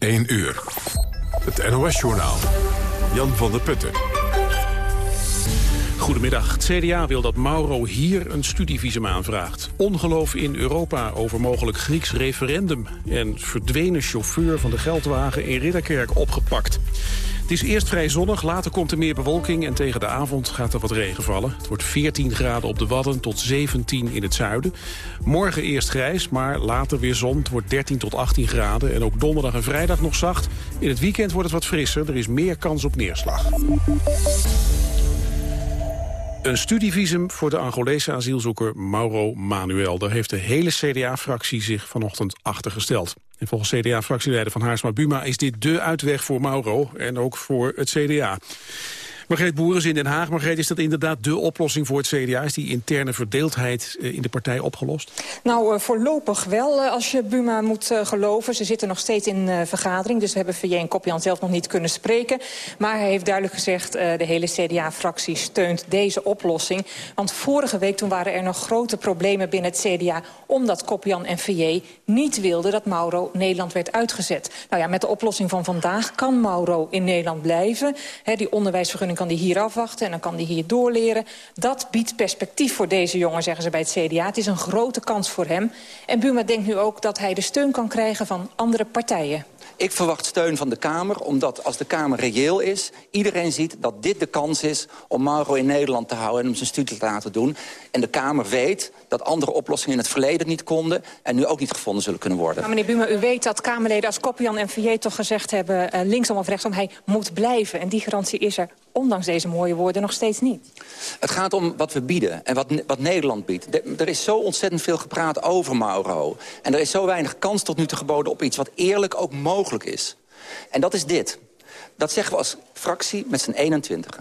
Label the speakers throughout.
Speaker 1: 1 uur. Het NOS-journaal. Jan van der Putten.
Speaker 2: Goedemiddag. Het CDA wil dat Mauro hier een studievisum aanvraagt. Ongeloof in Europa over mogelijk Grieks referendum. En verdwenen chauffeur van de geldwagen in Ridderkerk opgepakt. Het is eerst vrij zonnig, later komt er meer bewolking... en tegen de avond gaat er wat regen vallen. Het wordt 14 graden op de Wadden tot 17 in het zuiden. Morgen eerst grijs, maar later weer zon. Het wordt 13 tot 18 graden en ook donderdag en vrijdag nog zacht. In het weekend wordt het wat frisser, er is meer kans op neerslag. Een studievisum voor de Angolese asielzoeker Mauro Manuel. Daar heeft de hele CDA-fractie zich vanochtend achter gesteld. En volgens CDA-fractieleider van Haarsma Buma is dit de uitweg voor Mauro en ook voor het CDA. Margreet Boeren in Den Haag. Margreet, is dat inderdaad de oplossing voor het CDA? Is die interne verdeeldheid eh, in de partij opgelost?
Speaker 3: Nou, uh, voorlopig wel, uh, als je Buma moet geloven. Ze zitten nog steeds in vergadering, dus we hebben VJ en Kopjan zelf nog niet kunnen spreken. Maar hij heeft duidelijk gezegd, de hele CDA-fractie steunt deze oplossing. Want vorige week toen waren er nog grote problemen binnen het CDA... omdat Kopjan en VJ niet wilden dat Mauro Nederland werd uitgezet. Nou ja, met de oplossing van vandaag kan Mauro in Nederland blijven. Die onderwijsvergunning kan hij hier afwachten en dan kan hij hier doorleren. Dat biedt perspectief voor deze jongen, zeggen ze bij het CDA. Het is een grote kans voor hem. En Buma denkt nu ook dat hij de steun kan krijgen van andere partijen.
Speaker 4: Ik verwacht steun van de Kamer, omdat als de Kamer reëel is... iedereen ziet dat dit de kans is om Mauro in Nederland te houden... en hem zijn studie te laten doen. En de Kamer weet dat andere oplossingen in het verleden niet konden... en nu ook niet gevonden zullen kunnen worden.
Speaker 3: Maar meneer Buma, u weet dat Kamerleden als Koppian en Vier toch gezegd hebben... Uh, linksom of rechtsom, hij moet blijven. En die garantie is er, ondanks deze mooie woorden, nog steeds niet.
Speaker 4: Het gaat om wat we bieden en wat, wat Nederland biedt. Er is zo ontzettend veel gepraat over Mauro. En er is zo weinig kans tot nu te geboden op iets... wat eerlijk ook mogelijk is. En dat is dit. Dat zeggen we als fractie met z'n 21.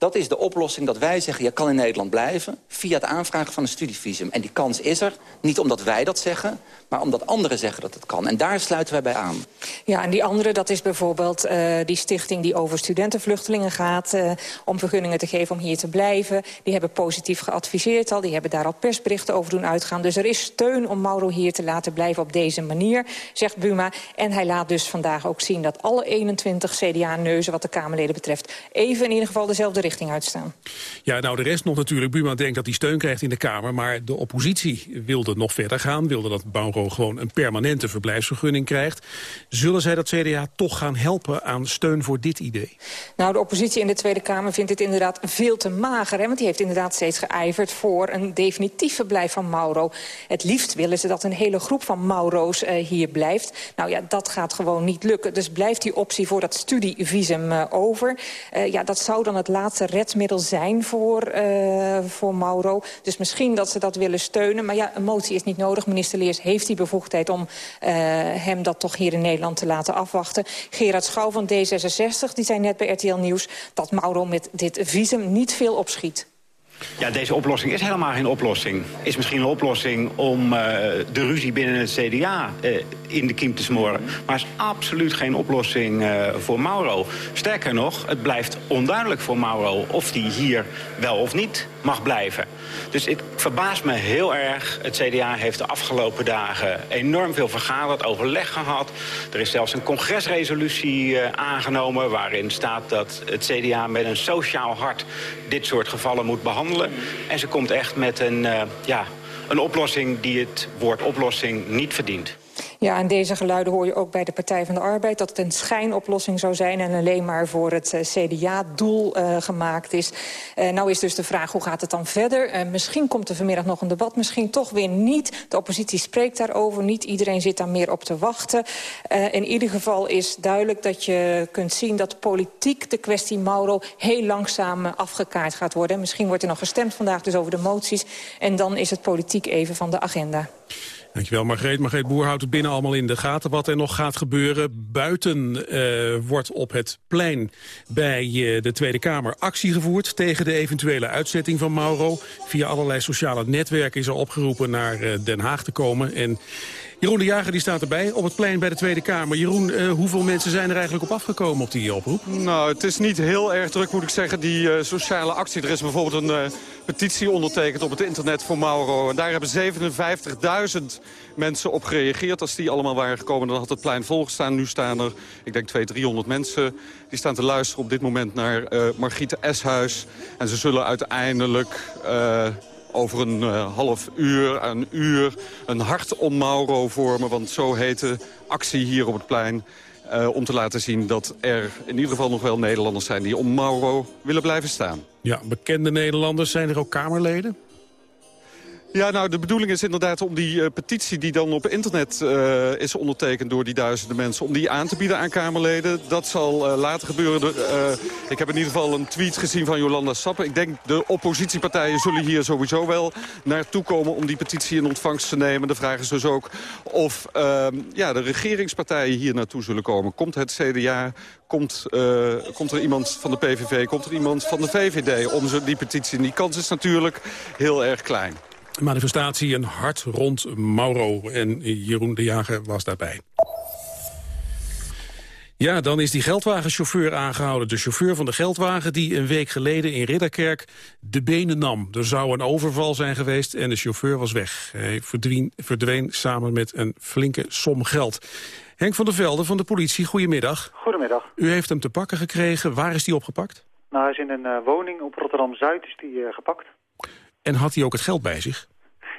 Speaker 4: Dat is de oplossing dat wij zeggen, je kan in Nederland blijven... via het aanvragen van een studievisum. En die kans is er, niet omdat wij dat zeggen... maar omdat anderen zeggen dat het kan. En daar sluiten wij bij aan.
Speaker 3: Ja, en die andere, dat is bijvoorbeeld uh, die stichting... die over studentenvluchtelingen gaat, uh, om vergunningen te geven om hier te blijven. Die hebben positief geadviseerd al, die hebben daar al persberichten over doen uitgaan. Dus er is steun om Mauro hier te laten blijven op deze manier, zegt Buma. En hij laat dus vandaag ook zien dat alle 21 CDA-neuzen... wat de Kamerleden betreft, even in ieder geval dezelfde richting richting uitstaan.
Speaker 2: Ja, nou de rest nog natuurlijk. Buma denkt dat hij steun krijgt in de Kamer. Maar de oppositie wilde nog verder gaan. Wilde dat Mauro gewoon een permanente verblijfsvergunning krijgt. Zullen zij dat CDA toch gaan helpen aan steun voor dit idee?
Speaker 3: Nou, de oppositie in de Tweede Kamer vindt dit inderdaad veel te mager. Hè? Want die heeft inderdaad steeds geijverd voor een definitief verblijf van Mauro. Het liefst willen ze dat een hele groep van Mauro's uh, hier blijft. Nou ja, dat gaat gewoon niet lukken. Dus blijft die optie voor dat studievisum uh, over. Uh, ja, dat zou dan het laatste laatste redmiddel zijn voor, uh, voor Mauro. Dus misschien dat ze dat willen steunen. Maar ja, een motie is niet nodig. Minister Leers heeft die bevoegdheid om uh, hem dat toch hier in Nederland te laten afwachten. Gerard Schouw van D66 die zei net bij RTL Nieuws... dat Mauro met dit visum niet veel opschiet.
Speaker 5: Ja, deze oplossing is helemaal geen oplossing. Is misschien een oplossing om uh, de ruzie binnen het CDA uh, in de kiem te smoren. Maar is absoluut geen oplossing uh, voor Mauro. Sterker nog, het blijft onduidelijk voor Mauro of hij hier wel of niet mag blijven. Dus het verbaast me heel erg. Het CDA heeft de afgelopen dagen enorm veel vergaderd, overleg gehad. Er is zelfs een congresresolutie aangenomen waarin staat dat het CDA met een sociaal hart dit soort gevallen moet behandelen en ze komt echt met een, uh, ja, een oplossing die het woord oplossing niet verdient.
Speaker 3: Ja, en deze geluiden hoor je ook bij de Partij van de Arbeid... dat het een schijnoplossing zou zijn en alleen maar voor het uh, CDA-doel uh, gemaakt is. Uh, nou is dus de vraag, hoe gaat het dan verder? misschien komt er vanmiddag nog een debat, misschien toch weer niet. De oppositie spreekt daarover, niet iedereen zit daar meer op te wachten. in ieder geval is duidelijk dat je kunt zien dat politiek de kwestie Mauro... heel langzaam afgekaart gaat worden. Misschien wordt er nog gestemd vandaag dus over de moties... en dan is het politiek even van de agenda.
Speaker 2: Dankjewel Margreet. Margreet Boer houdt het binnen allemaal in de gaten wat er nog gaat gebeuren. Buiten uh, wordt op het plein bij uh, de Tweede Kamer actie gevoerd... tegen de eventuele uitzetting van Mauro. Via allerlei sociale netwerken is er opgeroepen naar uh, Den Haag te komen. En Jeroen de Jager die staat erbij op het plein bij de Tweede Kamer. Jeroen, hoeveel mensen zijn er eigenlijk op afgekomen op die oproep?
Speaker 6: Nou, het is niet heel erg druk moet ik zeggen, die sociale actie. Er is bijvoorbeeld een petitie ondertekend op het internet voor Mauro. En daar hebben 57.000 mensen op gereageerd. Als die allemaal waren gekomen, dan had het plein volgestaan. Nu staan er, ik denk 200, 300 mensen. Die staan te luisteren op dit moment naar Margriete Eshuis. En ze zullen uiteindelijk over een uh, half uur, een uur, een hart om Mauro vormen. Want zo heet de actie hier op het plein. Uh, om te laten zien dat er in ieder geval nog wel Nederlanders zijn... die om Mauro willen blijven staan.
Speaker 2: Ja, bekende Nederlanders. Zijn er ook Kamerleden?
Speaker 6: Ja, nou, de bedoeling is inderdaad om die uh, petitie die dan op internet uh, is ondertekend door die duizenden mensen, om die aan te bieden aan Kamerleden. Dat zal uh, later gebeuren. ik heb in ieder geval een tweet gezien van Jolanda Sappen. Ik denk de oppositiepartijen zullen hier sowieso wel naartoe komen om die petitie in ontvangst te nemen. De vraag is dus ook of ehm, ja, de regeringspartijen hier naartoe zullen komen. Komt het CDA, komt, komt er iemand van de PVV, komt er iemand van de VVD om die petitie? Die kans is natuurlijk heel erg klein
Speaker 2: manifestatie een hart rond Mauro. En Jeroen de Jager was daarbij. Ja, dan is die geldwagenchauffeur aangehouden. De chauffeur van de geldwagen die een week geleden in Ridderkerk de benen nam. Er zou een overval zijn geweest en de chauffeur was weg. Hij verdween, verdween samen met een flinke som geld. Henk van der Velde van de politie, goedemiddag.
Speaker 7: Goedemiddag.
Speaker 2: U heeft hem te pakken gekregen. Waar is hij opgepakt?
Speaker 7: Nou, hij is in een uh, woning op Rotterdam-Zuid is die, uh, gepakt.
Speaker 2: En had hij ook het geld bij zich?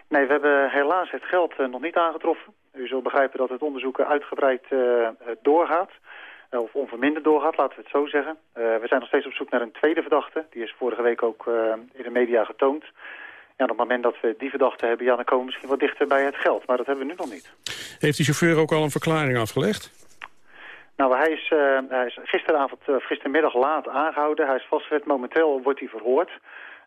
Speaker 7: Nee, we hebben helaas het geld uh, nog niet aangetroffen. U zult begrijpen dat het onderzoek uitgebreid uh, doorgaat. Uh, of onverminderd doorgaat, laten we het zo zeggen. we zijn nog steeds op zoek naar een tweede verdachte. Die is vorige week ook in de media getoond. Ja, op het moment dat we die verdachte hebben, ja, dan komen we misschien wat dichter bij het geld. Maar dat hebben we nu nog niet.
Speaker 2: Heeft die chauffeur ook al een verklaring afgelegd?
Speaker 7: Nou, hij is, hij is gisteravond, gistermiddag laat aangehouden. Hij is vastgezet. Momenteel wordt hij verhoord.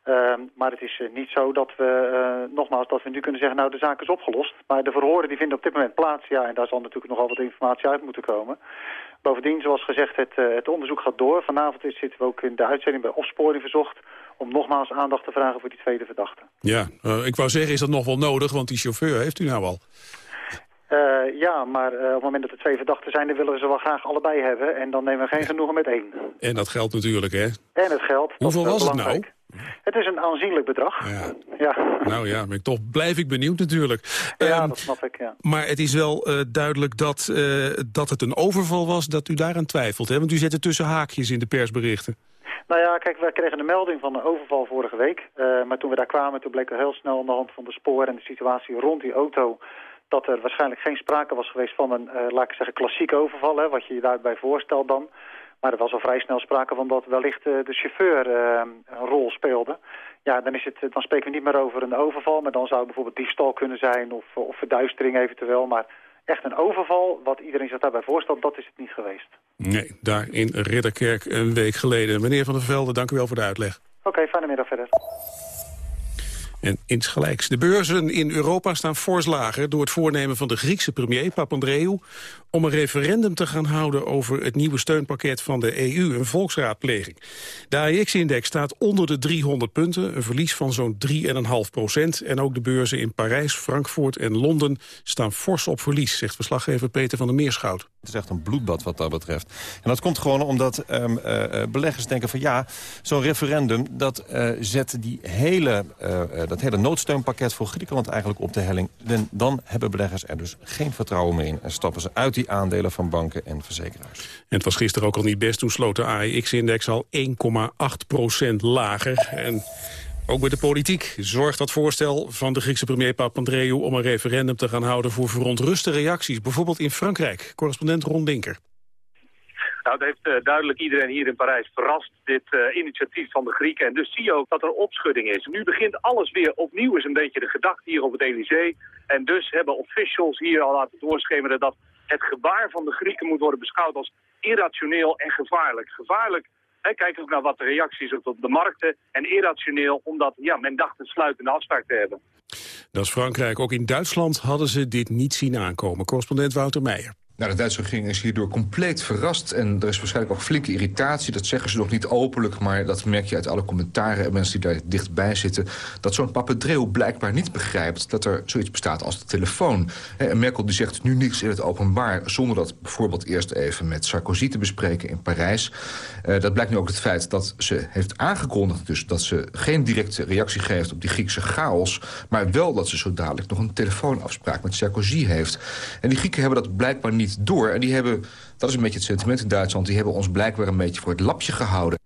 Speaker 7: Uh, maar het is uh, niet zo dat we, uh, nogmaals, dat we nu kunnen zeggen, nou de zaak is opgelost. Maar de verhoren die vinden op dit moment plaats, ja, en daar zal natuurlijk nogal wat informatie uit moeten komen. Bovendien, zoals gezegd, het, uh, het onderzoek gaat door. Vanavond is, zitten we ook in de uitzending bij opsporing verzocht om nogmaals aandacht te vragen voor die tweede verdachte.
Speaker 2: Ja, ik wou zeggen, is dat nog wel nodig, want die chauffeur heeft u nou al.
Speaker 7: Uh, ja, maar uh, op het moment dat er twee verdachten zijn... dan willen we ze wel graag allebei hebben. En dan nemen we geen genoegen met één.
Speaker 2: En dat geldt natuurlijk, hè?
Speaker 7: En het geld.
Speaker 2: Hoeveel was het nou?
Speaker 7: Het is een aanzienlijk bedrag. Ja. ja.
Speaker 2: Nou ja, maar toch blijf ik benieuwd natuurlijk.
Speaker 7: Ja, um, dat snap ik, ja.
Speaker 2: Maar het is wel uh, duidelijk dat, dat het een overval was, dat u daaraan twijfelt. Hè? Want u zet er tussen haakjes in de persberichten.
Speaker 7: Nou ja, kijk, wij kregen een melding van een overval vorige week. Maar toen we daar kwamen, toen bleek er heel snel aan de hand van de sporen en de situatie rond die auto dat er waarschijnlijk geen sprake was geweest van een, uh, laat ik zeggen, klassiek overval, hè, wat je je daarbij voorstelt dan. Maar er was al vrij snel sprake van dat wellicht uh, de chauffeur uh, een rol speelde. Ja, dan, is het, dan spreken we niet meer over een overval, maar dan zou het bijvoorbeeld diefstal kunnen zijn of, of verduistering eventueel. Maar echt een overval, wat iedereen zich daarbij voorstelt, dat is het niet geweest.
Speaker 2: Nee, daar in Ridderkerk een week geleden. Meneer Van der Velde, dank u wel voor de uitleg.
Speaker 7: Oké, okay, fijne middag verder.
Speaker 2: En insgelijks. De beurzen in Europa staan fors lager door het voornemen van de Griekse premier Papandreou om een referendum te gaan houden over het nieuwe steunpakket van de EU, een volksraadpleging. De AEX-index staat onder de 300 punten, een verlies van zo'n 3,5 procent. En ook de beurzen in Parijs, Frankfurt en Londen staan fors op verlies, zegt verslaggever Peter van der Meerschout.
Speaker 8: Het is echt een bloedbad wat dat betreft. En dat komt gewoon omdat um, uh, beleggers denken van ja, zo'n referendum dat uh, zet die hele, dat hele noodsteunpakket voor Griekenland eigenlijk op de helling. En dan hebben beleggers er dus geen vertrouwen meer in en stappen ze uit die aandelen van banken en verzekeraars. En
Speaker 2: het was gisteren ook al niet best. Toen sloot de AEX-index al 1,8% lager. En ook bij de politiek zorgt dat voorstel van de Griekse premier Papandreou... om een referendum te gaan houden voor verontruste reacties. Bijvoorbeeld in Frankrijk. Correspondent Ron Dinker.
Speaker 9: Nou, het heeft uh, duidelijk iedereen hier in Parijs verrast, dit uh, initiatief van de Grieken. En dus zie je ook dat er opschudding is. Nu begint alles weer opnieuw, is een beetje de gedachte hier op het Elysée. En dus hebben officials hier al laten doorschemeren dat het gebaar van de Grieken moet worden beschouwd als irrationeel en gevaarlijk. Gevaarlijk, hè, kijk ook naar wat de reacties op de markten. En irrationeel, omdat ja, men dacht een sluitende afspraak te hebben.
Speaker 2: Dat is Frankrijk. Ook in Duitsland hadden ze dit niet zien aankomen. Correspondent Wouter Meijer.
Speaker 10: Nou, de Duitse regering is hierdoor compleet verrast. En er is waarschijnlijk ook flinke irritatie. Dat zeggen ze nog niet openlijk, maar dat merk je uit alle commentaren... en mensen die daar dichtbij zitten... dat zo'n Papandreou blijkbaar niet begrijpt dat er zoiets bestaat als de telefoon. En Merkel die zegt nu niets in het openbaar... zonder dat bijvoorbeeld eerst even met Sarkozy te bespreken in Parijs. Uh, dat blijkt nu ook het feit dat ze heeft aangekondigd... dus dat ze geen directe reactie geeft op die Griekse chaos... maar wel dat ze zo dadelijk nog een telefoonafspraak met Sarkozy heeft. En die Grieken hebben dat blijkbaar niet door. En die hebben, dat is een beetje het sentiment in Duitsland... die hebben ons blijkbaar een beetje voor het lapje gehouden.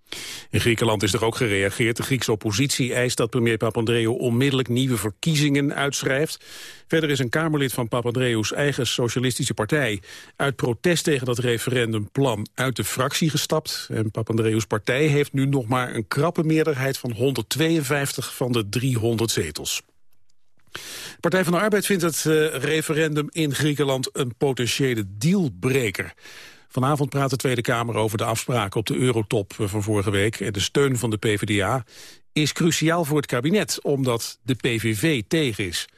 Speaker 2: In Griekenland is er ook gereageerd. De Griekse oppositie eist dat premier Papandreou onmiddellijk nieuwe verkiezingen uitschrijft. Verder is een Kamerlid van Papandreou's eigen socialistische partij uit protest tegen dat referendumplan uit de fractie gestapt. En Papandreou's partij heeft nu nog maar een krappe meerderheid van 152 van de 300 zetels. De Partij van de Arbeid vindt het uh, referendum in Griekenland een potentiële dealbreker. Vanavond praat de Tweede Kamer over de afspraken op de eurotop van vorige week. En de steun van de PvdA is cruciaal voor het kabinet, omdat de PVV tegen is.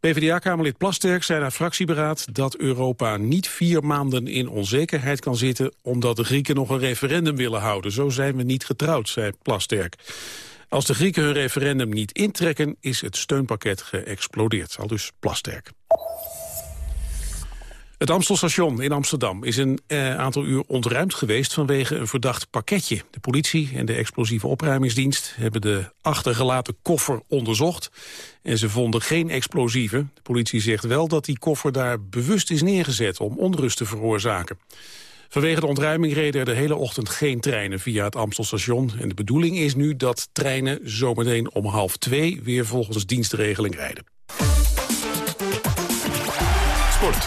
Speaker 2: PvdA-kamerlid Plasterk zei naar fractieberaad dat Europa niet vier maanden in onzekerheid kan zitten omdat de Grieken nog een referendum willen houden. Zo zijn we niet getrouwd, zei Plasterk. Als de Grieken hun referendum niet intrekken, is het steunpakket geëxplodeerd. Al dus Plasterk. Het Amstelstation in Amsterdam is een eh, aantal uur ontruimd geweest vanwege een verdacht pakketje. De politie en de explosieve opruimingsdienst hebben de achtergelaten koffer onderzocht. En ze vonden geen explosieven. De politie zegt wel dat die koffer daar bewust is neergezet om onrust te veroorzaken. Vanwege de ontruiming reden er de hele ochtend geen treinen via het Amstelstation. En de bedoeling is nu dat treinen zometeen om half twee weer volgens dienstregeling rijden. Sport.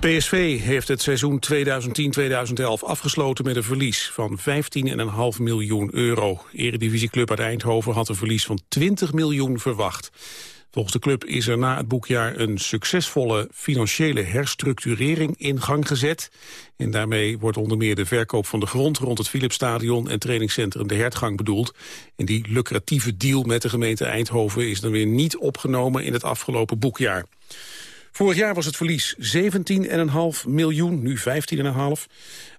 Speaker 2: PSV heeft het seizoen 2010-2011 afgesloten met een verlies van 15,5 miljoen euro. Eredivisieclub uit Eindhoven had een verlies van 20 miljoen verwacht. Volgens de club is er na het boekjaar een succesvolle financiële herstructurering in gang gezet. En daarmee wordt onder meer de verkoop van de grond rond het Philipsstadion en trainingscentrum De Hertgang bedoeld. En die lucratieve deal met de gemeente Eindhoven is dan weer niet opgenomen in het afgelopen boekjaar. Vorig jaar was het verlies 17,5 miljoen, nu 15,5.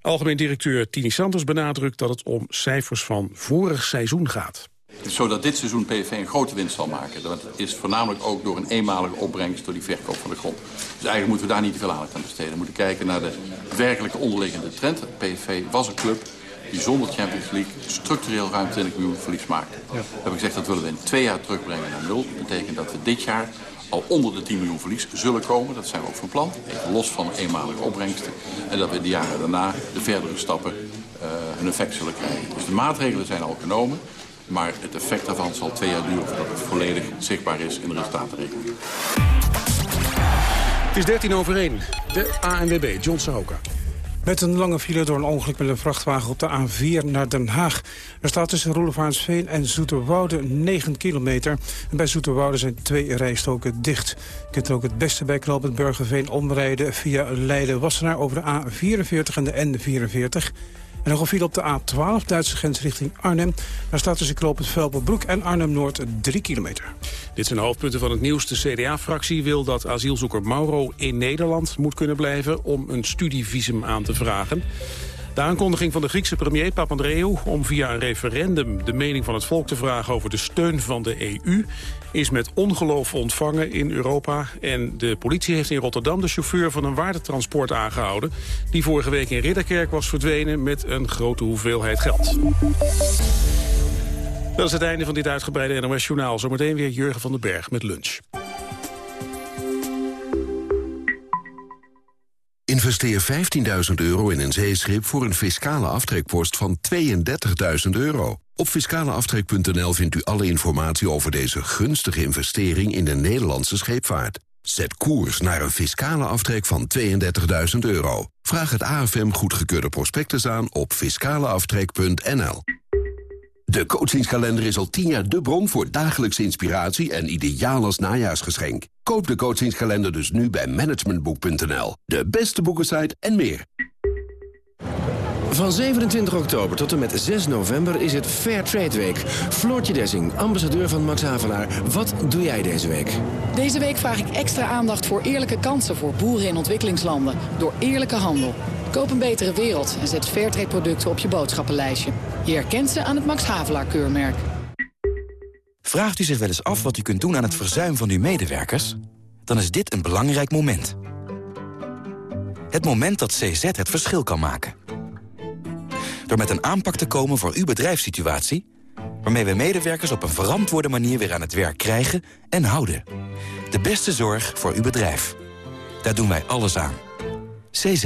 Speaker 2: Algemeen directeur Tini Sanders benadrukt dat het om cijfers van vorig seizoen gaat
Speaker 11: zodat dit seizoen PSV een grote winst zal maken. Dat is voornamelijk ook door een eenmalige opbrengst door die verkoop van de grond. Dus eigenlijk moeten we daar niet te veel aandacht aan besteden. We moeten kijken naar de werkelijke onderliggende trend. PSV was een club die zonder Champions League structureel ruim 20 miljoen verlies maakte. Ja. We hebben gezegd dat willen we in twee jaar terugbrengen naar nul. Dat betekent dat we dit jaar al onder de 10 miljoen verlies zullen komen. Dat zijn we ook van plan. Even los van eenmalige opbrengsten. En dat we de jaren daarna de verdere stappen uh, hun effect zullen krijgen. Dus de maatregelen zijn al genomen. Maar het effect daarvan zal twee jaar duren voordat het volledig zichtbaar is in de resultatenrekening.
Speaker 2: Het is 13 over 1. De ANWB, John Sahoka.
Speaker 12: Met een lange file door een ongeluk met een vrachtwagen op de A4 naar Den Haag. Er staat tussen Roelevaansveen en Zoeterwoude 9 kilometer. En bij Zoeterwoude zijn twee rijstoken dicht. Je kunt er ook het beste bij knooppunt Burgerveen omrijden... via Leiden-Wassenaar over de A44 en de N44... En nog een file op de A12, Duitse grens richting Arnhem. Daar staat tussen knooppunt Velpenbroek en Arnhem-Noord 3 kilometer.
Speaker 2: Dit zijn de hoofdpunten van het nieuws. De CDA-fractie wil dat asielzoeker Mauro in Nederland moet kunnen blijven... om een studievisum aan te vragen. De aankondiging van de Griekse premier Papandreou om via een referendum de mening van het volk te vragen over de steun van de EU is met ongeloof ontvangen in Europa. En de politie heeft in Rotterdam de chauffeur van een waardetransport aangehouden... die vorige week in Ridderkerk was verdwenen met een grote hoeveelheid geld. Dat is het einde van dit uitgebreide NOS-journaal. Zometeen weer Jurgen van den Berg met lunch.
Speaker 13: Investeer 15.000 euro in een zeeschip voor een fiscale aftrekpost van 32.000 euro. Op fiscaleaftrek.nl vindt u alle informatie over deze gunstige investering in de Nederlandse scheepvaart. Zet koers naar een fiscale aftrek van 32.000 euro. Vraag het AFM goedgekeurde prospectus aan op fiscaleaftrek.nl. De coachingskalender is al 10 jaar de bron voor dagelijkse inspiratie en ideaal als najaarsgeschenk. Koop de coachingskalender dus nu bij managementboek.nl. De beste boekensite en meer.
Speaker 14: Van 27 oktober tot en met 6 november is het Fair Trade Week. Floortje Dessing, ambassadeur van Max Havelaar. Wat doe jij deze week?
Speaker 15: Deze week vraag ik extra aandacht voor eerlijke kansen voor boeren in ontwikkelingslanden. Door eerlijke handel. Koop een betere wereld en zet Fairtrade producten op je boodschappenlijstje. Je herkent ze aan het Max Havelaar keurmerk.
Speaker 16: Vraagt u zich wel eens af wat u kunt doen aan het verzuim van uw medewerkers? Dan is dit een belangrijk moment. Het moment dat CZ het verschil kan maken. Door met een aanpak te komen voor uw bedrijfssituatie... waarmee we medewerkers op een verantwoorde manier weer aan het werk krijgen en houden. De beste zorg voor uw bedrijf. Daar doen wij alles aan. CZ.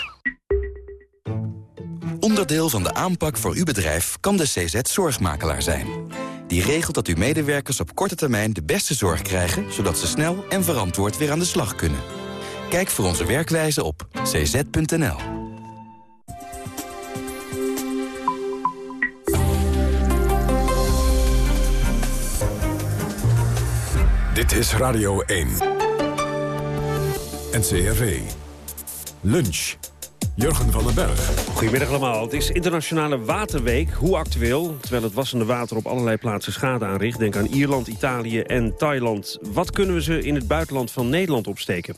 Speaker 16: Onderdeel van de aanpak voor uw bedrijf kan de CZ Zorgmakelaar zijn. Die regelt dat uw medewerkers op korte termijn de beste zorg krijgen... zodat ze snel en verantwoord weer aan de slag kunnen. Kijk voor onze werkwijze op cz.nl.
Speaker 1: Dit is Radio 1. NCRV. Lunch. Jurgen van den Berg.
Speaker 17: Goedemiddag allemaal. Het is Internationale Waterweek. Hoe actueel? Terwijl het wassende water op allerlei plaatsen schade aanricht. Denk aan Ierland, Italië en Thailand. Wat kunnen we ze in het buitenland van Nederland opsteken?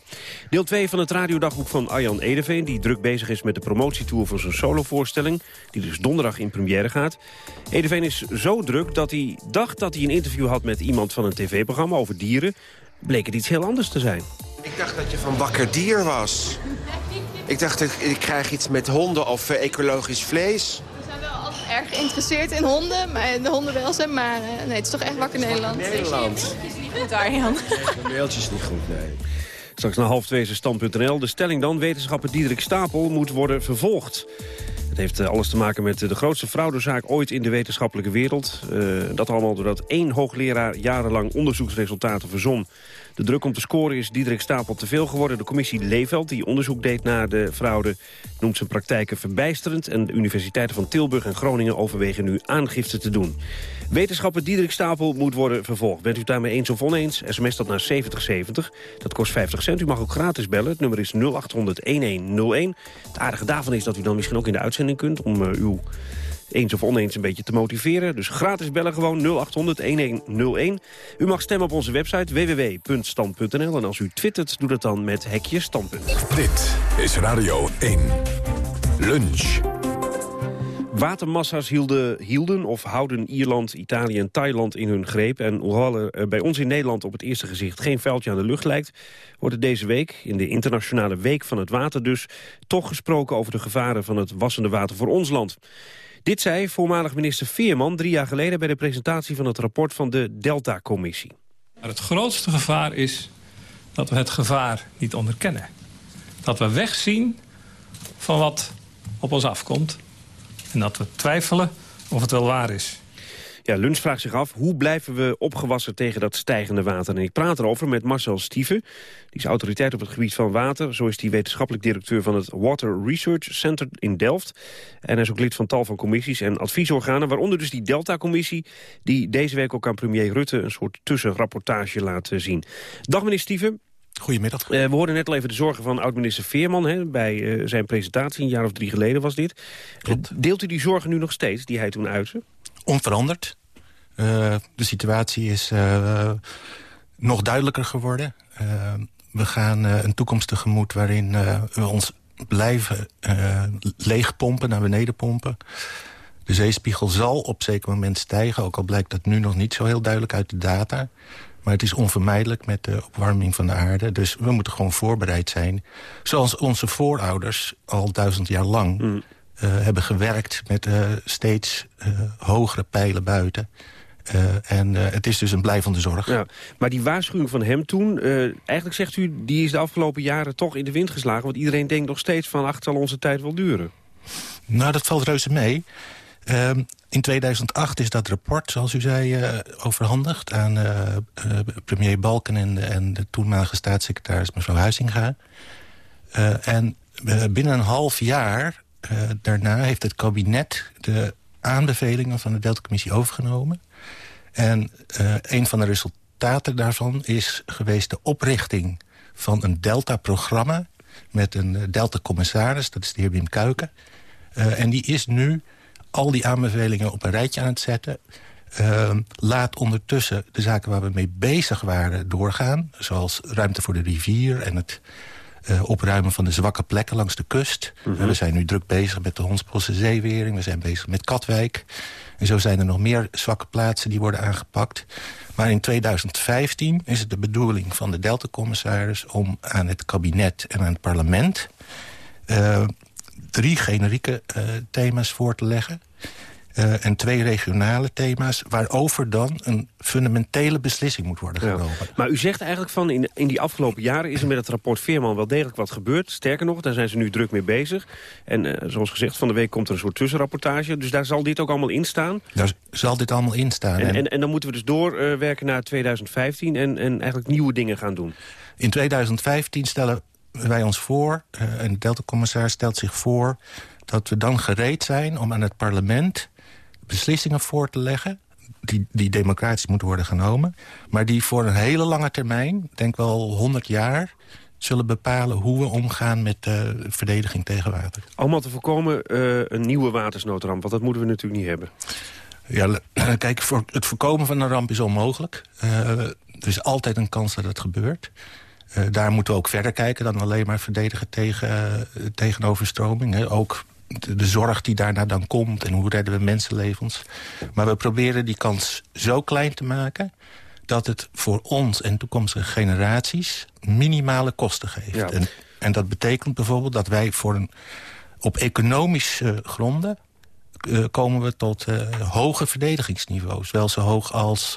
Speaker 17: Deel 2 van het radiodagboek van Arjan Edeveen... die druk bezig is met de promotietour voor zijn solovoorstelling... die dus donderdag in première gaat. Edeveen is zo druk dat hij dacht dat hij een interview had... met iemand van een tv-programma over dieren. Bleek het iets heel anders te zijn.
Speaker 18: Ik dacht dat je van Wakker Dier was. Ik dacht, ik, ik krijg iets met honden of eh, ecologisch vlees.
Speaker 19: We zijn wel altijd erg geïnteresseerd in honden, maar de hondenwelzijn. Maar eh, nee, het is toch echt wakker Nederland.
Speaker 18: Nederland.
Speaker 19: Het is niet goed, Arjan.
Speaker 18: De mailtjes niet goed, nee.
Speaker 17: Straks na half twee is stand.nl. De stelling dan, wetenschapper Diederik Stapel moet worden vervolgd. Het heeft eh, alles te maken met de grootste fraudezaak ooit in de wetenschappelijke wereld. Uh, dat allemaal doordat één hoogleraar jarenlang onderzoeksresultaten verzon. De druk om te scoren is Diederik Stapel te veel geworden. De commissie Leeveld, die onderzoek deed naar de fraude... noemt zijn praktijken verbijsterend... en de universiteiten van Tilburg en Groningen overwegen nu aangifte te doen. Wetenschapper Diederik Stapel moet worden vervolgd. Bent u daarmee eens of oneens? SMS dat naar 7070. Dat kost 50 cent. U mag ook gratis bellen. Het nummer is 0800-1101. Het aardige daarvan is dat u dan misschien ook in de uitzending kunt... om uh, uw eens of oneens een beetje te motiveren. Dus gratis bellen gewoon 0800-1101. U mag stemmen op onze website www.stand.nl. En als u twittert, doe dat dan met hekje standpunt.
Speaker 1: Dit is Radio 1. Lunch.
Speaker 17: Watermassa's hielden, of houden Ierland, Italië en Thailand in hun greep. En hoewel er bij ons in Nederland op het eerste gezicht geen vuiltje aan de lucht lijkt... wordt het deze week, in de internationale week van het water dus... toch gesproken over de gevaren van het wassende water voor ons land. Dit zei voormalig minister Veerman drie jaar geleden... bij de presentatie van het rapport van de Delta-commissie.
Speaker 20: Het grootste gevaar is dat we het gevaar niet onderkennen. Dat we wegzien van wat op ons afkomt. En dat we twijfelen of het wel waar is.
Speaker 17: Ja, Lunch vraagt zich af, hoe blijven we opgewassen tegen dat stijgende water? En ik praat erover met Marcel Stieven. Die is autoriteit op het gebied van water. Zo is hij wetenschappelijk directeur van het Water Research Center in Delft. En hij is ook lid van tal van commissies en adviesorganen... waaronder dus die Delta-commissie... die deze week ook aan premier Rutte een soort tussenrapportage laat zien. Dag meneer Stieven.
Speaker 21: Goedemiddag.
Speaker 17: Uh, we hoorden net al even de zorgen van oud-minister Veerman... Hè, bij uh, zijn presentatie, een jaar of drie geleden was dit. Klopt. Deelt u die zorgen nu nog steeds, die hij toen uitte?
Speaker 21: Onveranderd. De situatie is nog duidelijker geworden. We gaan een toekomst tegemoet waarin we ons blijven leegpompen, naar beneden pompen. De zeespiegel zal op zeker moment stijgen, ook al blijkt dat nu nog niet zo heel duidelijk uit de data. Maar het is onvermijdelijk met de opwarming van de aarde. Dus we moeten gewoon voorbereid zijn. Zoals onze voorouders al duizend jaar lang mm. hebben gewerkt... met steeds hogere pijlen buiten... En het is dus een blijvende zorg.
Speaker 17: Ja, maar die waarschuwing van hem toen, eigenlijk zegt u... die is de afgelopen jaren toch in de wind geslagen. Want iedereen denkt nog steeds van, ach, zal onze tijd wel duren.
Speaker 21: Nou, dat valt reuze mee. Ehm, in 2008 is dat rapport, zoals u zei, uh, overhandigd aan uh, uh, premier Balken en, en, de toenmalige staatssecretaris mevrouw Huizinga. en binnen een half jaar daarna heeft het kabinet de aanbevelingen van de Delta-commissie overgenomen. En een van de resultaten daarvan is geweest de oprichting van een Delta-programma met een Delta-commissaris, dat is de heer Wim Kuiken. en die is nu al die aanbevelingen op een rijtje aan het zetten. Uh, laat ondertussen de zaken waar we mee bezig waren doorgaan. Zoals ruimte voor de rivier en het uh, opruimen van de zwakke plekken langs de kust. Mm -hmm. We zijn nu druk bezig met de Hondsbosse zeewering. We zijn bezig met Katwijk. En zo zijn er nog meer zwakke plaatsen die worden aangepakt. Maar in 2015 is het de bedoeling van de Delta-commissaris... om aan het kabinet en aan het parlement... Uh, drie generieke uh, thema's voor te leggen. Uh, en twee regionale thema's... waarover dan een fundamentele beslissing moet worden genomen. Ja.
Speaker 17: Maar u zegt eigenlijk van in, in die afgelopen jaren... is er met het rapport Veerman wel degelijk wat gebeurd. Sterker nog, daar zijn ze nu druk mee bezig. En uh, zoals gezegd, van de week komt er een soort tussenrapportage. Dus daar zal dit ook allemaal in staan?
Speaker 21: Daar zal dit allemaal in staan.
Speaker 17: En, en, en dan moeten we dus doorwerken naar 2015... En, en eigenlijk nieuwe dingen gaan doen.
Speaker 21: In 2015 stellen wij ons voor, uh, en de Delta-commissaris stelt zich voor... dat we dan gereed zijn om aan het parlement beslissingen voor te leggen... die, die democratisch moeten worden genomen... maar die voor een hele lange termijn, denk wel 100 jaar zullen bepalen hoe we omgaan met de uh, verdediging tegen water.
Speaker 17: Allemaal te voorkomen uh, een nieuwe watersnoodramp, want dat moeten we natuurlijk niet hebben.
Speaker 21: Ja, kijk, voor het voorkomen van een ramp is onmogelijk. Uh, er is altijd een kans dat het gebeurt. Uh, daar moeten we ook verder kijken dan alleen maar verdedigen tegen, uh, tegen overstroming. Hè. Ook de, de, zorg die daarna dan komt en hoe redden we mensenlevens. Maar we proberen die kans zo klein te maken dat het voor ons en toekomstige generaties minimale kosten geeft. Ja. En, en, dat betekent bijvoorbeeld dat wij voor een, op economische gronden uh, komen we tot hoge verdedigingsniveaus. Wel zo hoog als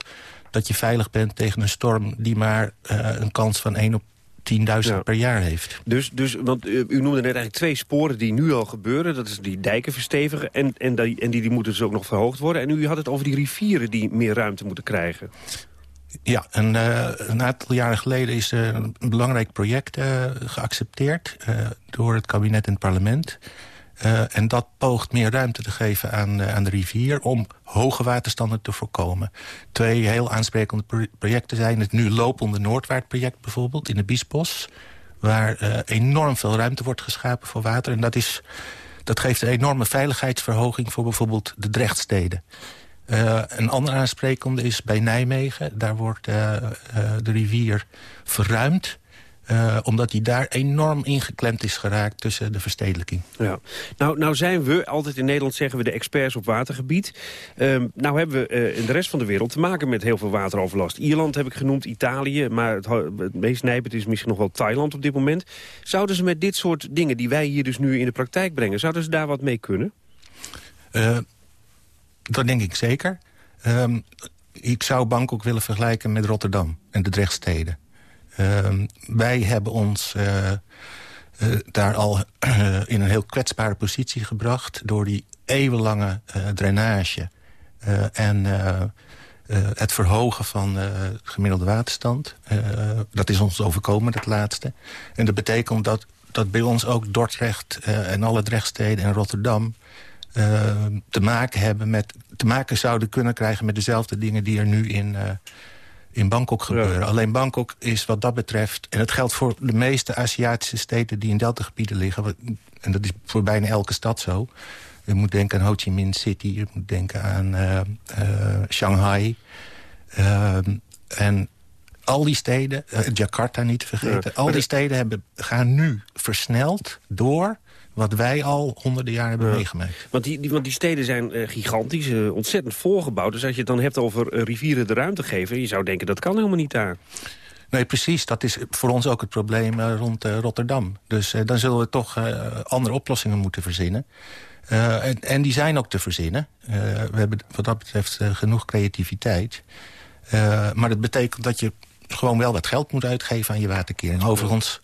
Speaker 21: dat je veilig bent tegen een storm... die maar uh, een kans van 1 op 10.000 ja. per jaar heeft.
Speaker 17: Dus, dus want u noemde net eigenlijk twee sporen die nu al gebeuren. Dat is die dijken verstevigen en, en, die, en die, die moeten dus ook nog verhoogd worden. En u had het over die rivieren die meer ruimte moeten krijgen.
Speaker 21: Ja, en uh, een aantal jaren geleden is uh, een belangrijk project geaccepteerd... door het kabinet en het parlement... Uh, en dat poogt meer ruimte te geven aan, uh, aan de rivier... om hoge waterstanden te voorkomen. Twee heel aansprekende pro projecten zijn het nu lopende Noordwaardproject bijvoorbeeld... in de Biesbos, waar uh, enorm veel ruimte wordt geschapen voor water. En dat, is, dat geeft een enorme veiligheidsverhoging voor bijvoorbeeld de Drechtsteden. een ander aansprekende is bij Nijmegen. Daar wordt de rivier verruimd... Uh, omdat hij daar enorm ingeklemd is geraakt tussen de verstedelijking.
Speaker 17: Ja. Nou, nou zijn we, altijd in Nederland zeggen we de experts op watergebied. Uh, nou hebben we uh, in de rest van de wereld te maken met heel veel wateroverlast. Ierland heb ik genoemd, Italië, maar het, het meest nijpend is misschien nog wel Thailand op dit moment. Zouden ze met dit soort dingen die wij hier dus nu in de praktijk brengen... zouden ze daar wat mee kunnen?
Speaker 21: Uh, dat denk ik zeker. Um, ik zou Bangkok willen vergelijken met Rotterdam en de Drechtsteden. Uh, wij hebben ons uh, uh, daar al in een heel kwetsbare positie gebracht... door die eeuwenlange drainage en het verhogen van de gemiddelde waterstand. dat is ons overkomen, dat laatste. En dat betekent dat, dat bij ons ook Dordrecht en alle Drechtsteden en Rotterdam... te maken hebben met te maken zouden kunnen krijgen met dezelfde dingen die er nu in in Bangkok gebeuren. Ja. Alleen Bangkok is wat dat betreft... en het geldt voor de meeste Aziatische steden die in deltagebieden liggen... en dat is voor bijna elke stad zo. Je moet denken aan Ho Chi Minh City, je moet denken aan uh, uh, Shanghai. Uh, en al die steden, Jakarta niet te vergeten... Ja, al die steden hebben, gaan nu versneld door wat wij al honderden jaar hebben ja. meegemaakt.
Speaker 17: Want die, die, want die steden zijn uh, gigantisch, uh, ontzettend volgebouwd. Dus als je het dan hebt over uh, rivieren de ruimte geven... je zou denken, dat kan helemaal niet daar.
Speaker 21: Nee, precies. Dat is voor ons ook het probleem rond Rotterdam. Dus dan zullen we toch andere oplossingen moeten verzinnen. En, en, die zijn ook te verzinnen. we hebben wat dat betreft genoeg creativiteit. maar dat betekent dat je gewoon wel wat geld moet uitgeven aan je waterkering. Overigens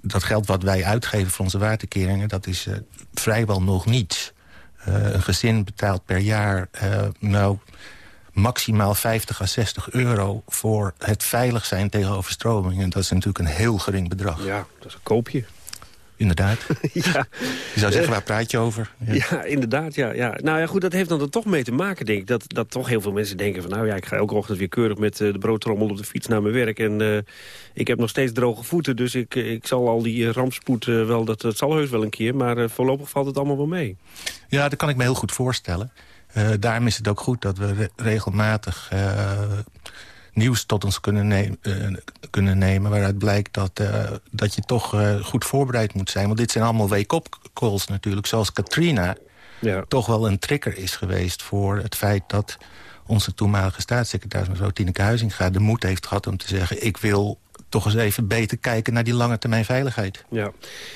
Speaker 21: dat geld wat wij uitgeven voor onze waterkeringen... dat is uh, vrijwel nog niets een gezin betaalt per jaar nou, maximaal 50 à 60 euro... voor het veilig zijn tegen overstroming. En dat is natuurlijk een heel gering bedrag.
Speaker 17: Ja, dat is een koopje.
Speaker 21: Inderdaad.
Speaker 17: ja.
Speaker 21: Je zou zeggen, waar praat je over?
Speaker 17: Ja. inderdaad. Ja, ja. Nou ja, goed, dat heeft dan er toch mee te maken, denk ik. Dat, dat toch heel veel mensen denken van... nou ja, ik ga elke ochtend weer keurig met uh, de broodtrommel op de fiets naar mijn werk. En uh, ik heb nog steeds droge voeten, dus ik, ik zal al die uh, rampspoed wel... Dat, dat zal heus wel een keer, maar voorlopig valt het allemaal wel mee.
Speaker 21: Ja, dat kan ik me heel goed voorstellen. daarom is het ook goed dat we re regelmatig nieuws tot ons kunnen, nemen, uh, kunnen nemen... waaruit blijkt dat, uh, dat je toch uh, goed voorbereid moet zijn. Want dit zijn allemaal wake-up calls natuurlijk. Zoals Katrina ja. toch wel een trigger is geweest voor het feit dat onze toenmalige staatssecretaris mevrouw Tineke Huizinga de moed heeft gehad om te zeggen... ik wil toch eens even beter kijken naar die lange termijn veiligheid.
Speaker 17: Ja.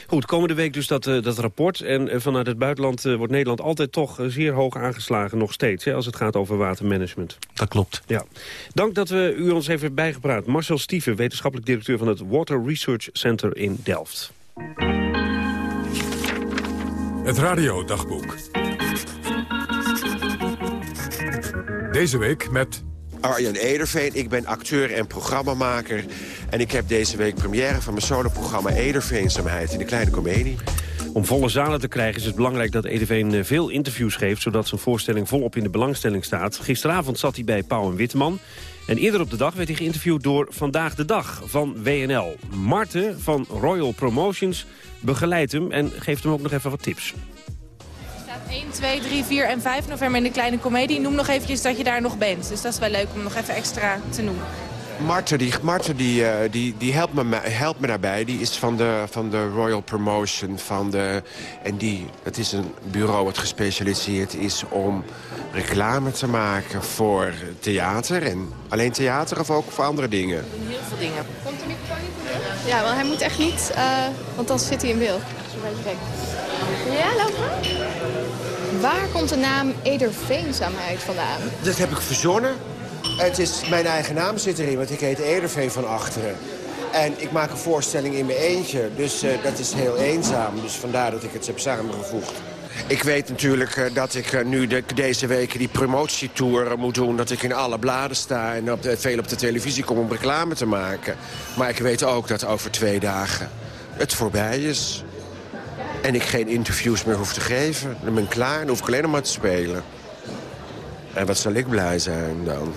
Speaker 17: Goed, komende week dus dat, uh, dat rapport. En uh, vanuit het buitenland uh, wordt Nederland altijd toch zeer hoog aangeslagen nog steeds... Hè, als het gaat over watermanagement.
Speaker 21: Dat klopt.
Speaker 17: Ja. Dank dat we u ons even bijgepraat. Marcel Stieven, wetenschappelijk directeur van het Water Research Center in Delft.
Speaker 1: Het radiodagboek. Deze week met
Speaker 18: Arjen Ederveen. Ik ben acteur en programmamaker. En ik heb deze week première van mijn soloprogramma Ederveenzaamheid in de Kleine Comedie.
Speaker 17: Om volle zalen te krijgen is het belangrijk dat Ederveen eh, veel interviews geeft... zodat zijn voorstelling volop in de belangstelling staat. Gisteravond zat hij bij Pauw en Witteman. En eerder op de dag werd hij geïnterviewd door Vandaag de Dag van WNL. Marten van Royal Promotions begeleidt hem en geeft hem ook nog even wat tips.
Speaker 19: 1, 2, 3, 4 en 5 november in de Kleine Comedie. Noem nog eventjes dat je daar nog bent. Dus dat is wel leuk om nog even extra te noemen.
Speaker 18: Marten, die, Marten die, uh, die, die helpt, me, helpt me daarbij. Die is van de, van de Royal Promotion. Van de, en die, het is een bureau wat gespecialiseerd is om reclame te maken voor theater. En alleen theater of ook voor andere dingen?
Speaker 19: Heel veel dingen. Komt er microfoon niet Ja, want hij moet echt niet, uh, want dan zit hij in beeld. Dat is een beetje gek. Ja, lopen. Waar komt de naam Ederveenzaamheid vandaan?
Speaker 18: Dat heb ik verzonnen. Het is, mijn eigen naam zit erin, want ik heet Ederveen van achteren. En ik maak een voorstelling in mijn eentje, dus uh, dat is heel eenzaam. Dus vandaar dat ik het heb samengevoegd. Ik weet natuurlijk uh, dat ik uh, nu de, deze weken die promotietour moet doen. Dat ik in alle bladen sta en op veel op de televisie kom om reclame te maken. Maar ik weet ook dat over twee dagen het voorbij is. En ik geen interviews meer hoef te geven. Dan ben ik klaar, dan hoef ik alleen nog maar te spelen. En wat zal ik blij zijn dan?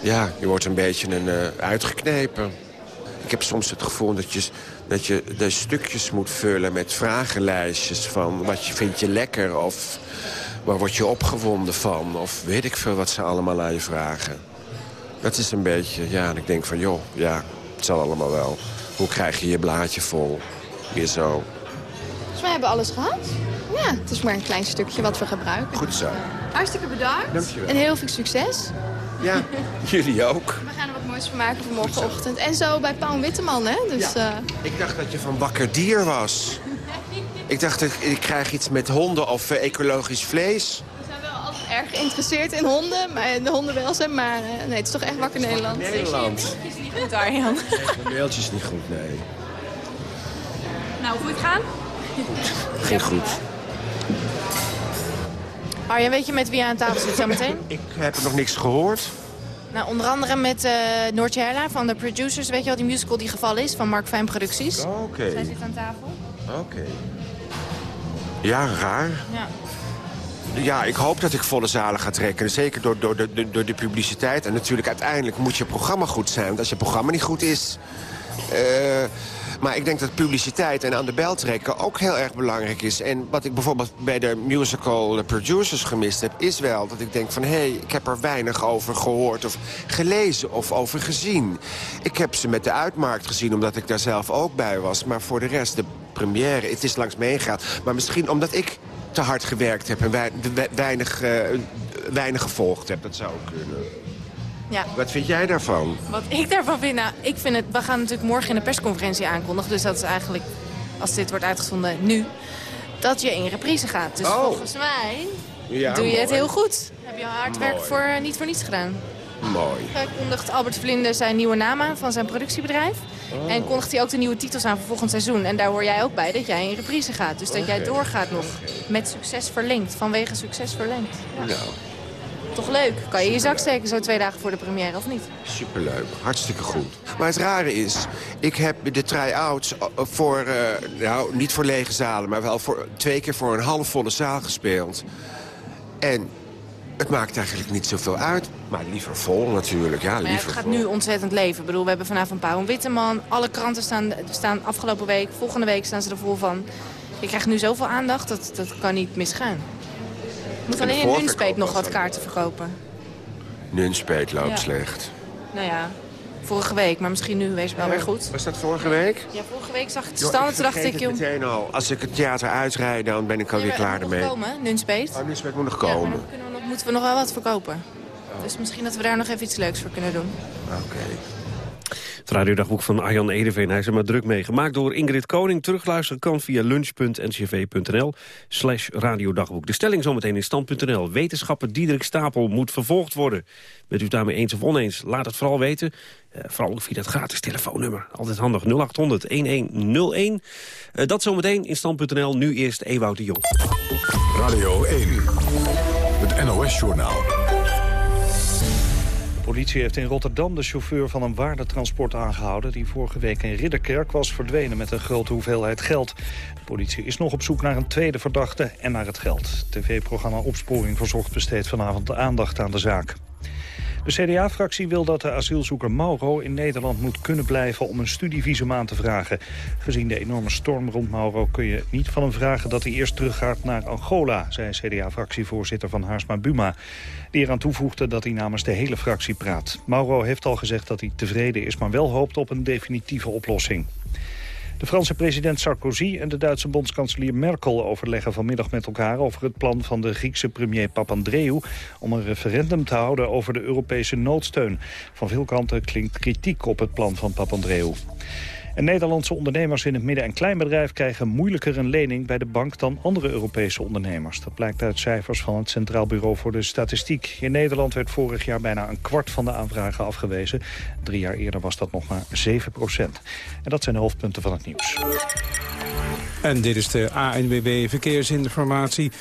Speaker 18: Ja, je wordt een beetje een, uh, uitgeknepen. Ik heb soms het gevoel dat je, dat je de stukjes moet vullen met vragenlijstjes... van wat je, vind je lekker of waar word je opgewonden van... of weet ik veel wat ze allemaal aan je vragen. Dat is een beetje, ja, en ik denk van joh, ja, het zal allemaal wel. Hoe krijg je je blaadje vol? Weer zo.
Speaker 19: Wij hebben alles gehad. Ja, het is maar een klein stukje wat we gebruiken.
Speaker 18: Goed zo.
Speaker 19: Hartstikke bedankt.
Speaker 18: Dankjewel.
Speaker 19: En heel veel succes.
Speaker 18: Ja, jullie ook.
Speaker 19: We gaan er wat moois van maken voor morgenochtend. En zo bij Paul Witteman, hè? Dus, ja. uh...
Speaker 18: Ik dacht dat je van Wakker Dier was. ik dacht, ik, ik krijg iets met honden of uh, ecologisch vlees.
Speaker 19: We zijn wel altijd erg geïnteresseerd in honden, maar de hondenwelzijn. Maar uh, nee, het is toch echt Wakker Nederland.
Speaker 18: Nederland.
Speaker 19: Het is niet goed, Arjan.
Speaker 18: Mijn mailtje is niet goed, nee.
Speaker 19: Nou, hoe het gaan?
Speaker 18: Goed. Ging goed.
Speaker 19: Arjen, weet je met wie je aan tafel zit zometeen?
Speaker 18: Ik heb nog niks gehoord.
Speaker 19: Nou, onder andere met uh, Noortje Herla van de Producers. Weet je wel, die musical die gevallen is van Mark Fijn Producties.
Speaker 18: Oké. Okay.
Speaker 19: Zij zit aan tafel.
Speaker 18: Oké. Okay. Ja, raar.
Speaker 19: Ja.
Speaker 18: Ja, ik hoop dat ik volle zalen ga trekken. Zeker door, door, de, door de publiciteit. En natuurlijk uiteindelijk moet je programma goed zijn. Want als je programma niet goed is... Uh, maar ik denk dat publiciteit en aan de bel trekken ook heel erg belangrijk is. En wat ik bijvoorbeeld bij de musical producers gemist heb... is wel dat ik denk van, hé, hey, ik heb er weinig over gehoord of gelezen of over gezien. Ik heb ze met de uitmarkt gezien, omdat ik daar zelf ook bij was. Maar voor de rest, de première, het is langs meegegaan. Maar misschien omdat ik te hard gewerkt heb en weinig, uh, weinig gevolgd heb. Dat zou kunnen.
Speaker 19: Ja.
Speaker 18: Wat vind jij daarvan?
Speaker 19: Wat ik daarvan vind? Nou, ik vind het... We gaan natuurlijk morgen in de persconferentie aankondigen. Dus dat is eigenlijk, als dit wordt uitgezonden nu... dat je in reprise gaat. Dus
Speaker 18: oh.
Speaker 19: volgens mij
Speaker 18: ja,
Speaker 19: doe je het heel goed. Heb je hard werk
Speaker 18: Mooi.
Speaker 19: voor, niet voor niets gedaan.
Speaker 18: Mooi.
Speaker 19: Hij kondigt Albert Vlinde zijn nieuwe naam aan van zijn productiebedrijf. Oh. En kondigt hij ook de nieuwe titels aan voor volgend seizoen. En daar hoor jij ook bij dat jij in reprise gaat. Dus dat jij doorgaat nog met succes verlengd. Vanwege succes verlengd. Ja.
Speaker 18: Nou,
Speaker 19: Toch leuk. Kan je je zak steken zo twee dagen voor de première of niet?
Speaker 18: superleuk. Hartstikke goed. Maar het rare is, ik heb de try-outs eh, voor, eh, nou, niet voor lege zalen... maar wel voor, twee keer voor een halfvolle zaal gespeeld. En het maakt eigenlijk niet zoveel uit. Maar liever vol natuurlijk, ja,
Speaker 19: Maar
Speaker 18: liever
Speaker 19: het gaat
Speaker 18: vol.
Speaker 19: nu ontzettend leven. Ik bedoel, we hebben vanavond Pauw en Witteman. Alle kranten staan, staan afgelopen week, volgende week staan ze er vol van. Je krijgt nu zoveel aandacht, dat, dat kan niet misgaan. Moet
Speaker 18: En de
Speaker 19: alleen in Nunspeet nog wat kaarten verkopen.
Speaker 18: Nunspeet loopt
Speaker 19: Ja.
Speaker 18: slecht.
Speaker 19: Nou ja, vorige week, maar misschien nu wees wel weer goed.
Speaker 18: Was dat vorige week?
Speaker 19: Ja, vorige week zag ik het
Speaker 18: Joh,
Speaker 19: staan en toen dacht ik, joh...
Speaker 18: meteen al. Als ik het theater uitrijd, dan ben ik alweer
Speaker 19: Nee, maar
Speaker 18: klaar
Speaker 19: het moet nog
Speaker 18: ermee.
Speaker 19: komen, Nunspeet.
Speaker 18: Oh, Nunspeet moet nog
Speaker 19: Ja, maar
Speaker 18: komen.
Speaker 19: dan kunnen we nog, moeten we nog wel wat verkopen. Dus misschien dat we daar nog even iets leuks voor kunnen doen.
Speaker 18: Oké.
Speaker 17: Radiodagboek van Arjan Edeveen, hij is er maar druk mee. Gemaakt door Ingrid Koning. Terugluisteren kan via lunch.ncv.nl slash radiodagboek. De stelling zometeen in stand.nl. Wetenschapper Diederik Stapel moet vervolgd worden. Bent u daarmee eens of oneens? Laat het vooral weten. Eh, vooral ook via dat gratis telefoonnummer. Altijd handig 0800 1101. Eh, dat zometeen in stand.nl. Nu eerst Ewout de Jong.
Speaker 1: Radio 1, het NOS-journaal.
Speaker 22: Politie heeft in Rotterdam de chauffeur van een waardetransport aangehouden... die vorige week in Ridderkerk was verdwenen met een grote hoeveelheid geld. De politie is nog op zoek naar een tweede verdachte en naar het geld. TV-programma Opsporing Verzocht besteedt vanavond aandacht aan de zaak. De CDA-fractie wil dat de asielzoeker Mauro in Nederland moet kunnen blijven om een studievisum aan te vragen. Gezien de enorme storm rond Mauro kun je niet van hem vragen dat hij eerst teruggaat naar Angola, zei CDA-fractievoorzitter van Haarsma Buma. Die eraan toevoegde dat hij namens de hele fractie praat. Mauro heeft al gezegd dat hij tevreden is, maar wel hoopt op een definitieve oplossing. De Franse president Sarkozy en de Duitse bondskanselier Merkel overleggen vanmiddag met elkaar over het plan van de Griekse premier Papandreou om een referendum te houden over de Europese noodsteun. Van veel kanten klinkt kritiek op het plan van Papandreou. Nederlandse ondernemers in het midden- en kleinbedrijf krijgen moeilijker een lening bij de bank dan andere Europese ondernemers. Dat blijkt uit cijfers van het Centraal Bureau voor de Statistiek. In Nederland werd vorig jaar bijna een kwart van de aanvragen afgewezen. Drie jaar eerder was dat nog maar 7 procent. En dat zijn de hoofdpunten van het nieuws.
Speaker 12: En dit is de ANWB Verkeersinformatie.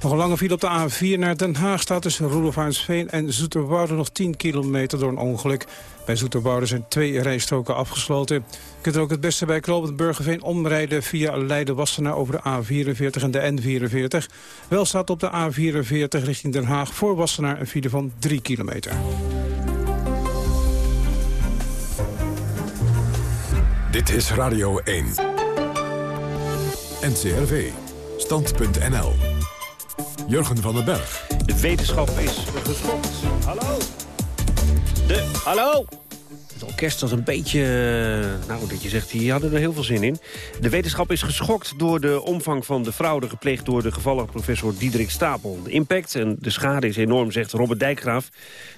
Speaker 12: Nog een lange file op de A4 naar Den Haag staat tussen Roelofaansveen en Zoeterwoude nog 10 kilometer door een ongeluk. Bij Zoeterwoude zijn twee rijstroken afgesloten. Je kunt er ook het beste bij Klopend Burgerveen omrijden via Leiden-Wassenaar over de A44 en de N44. Wel staat op de A44 richting Den Haag voor Wassenaar een file van 3 kilometer.
Speaker 1: Dit is Radio 1. NCRV. Stand.nl. Jurgen van den Berg.
Speaker 17: De wetenschap is geschokt. Hallo? De, hallo? Het orkest was een beetje... eh, Nou, dat je zegt, die hadden er heel veel zin in. De wetenschap is geschokt door de omvang van de fraude... gepleegd door de gevallen professor Diederik Stapel. De impact en de schade is enorm, zegt Robert Dijkgraaf.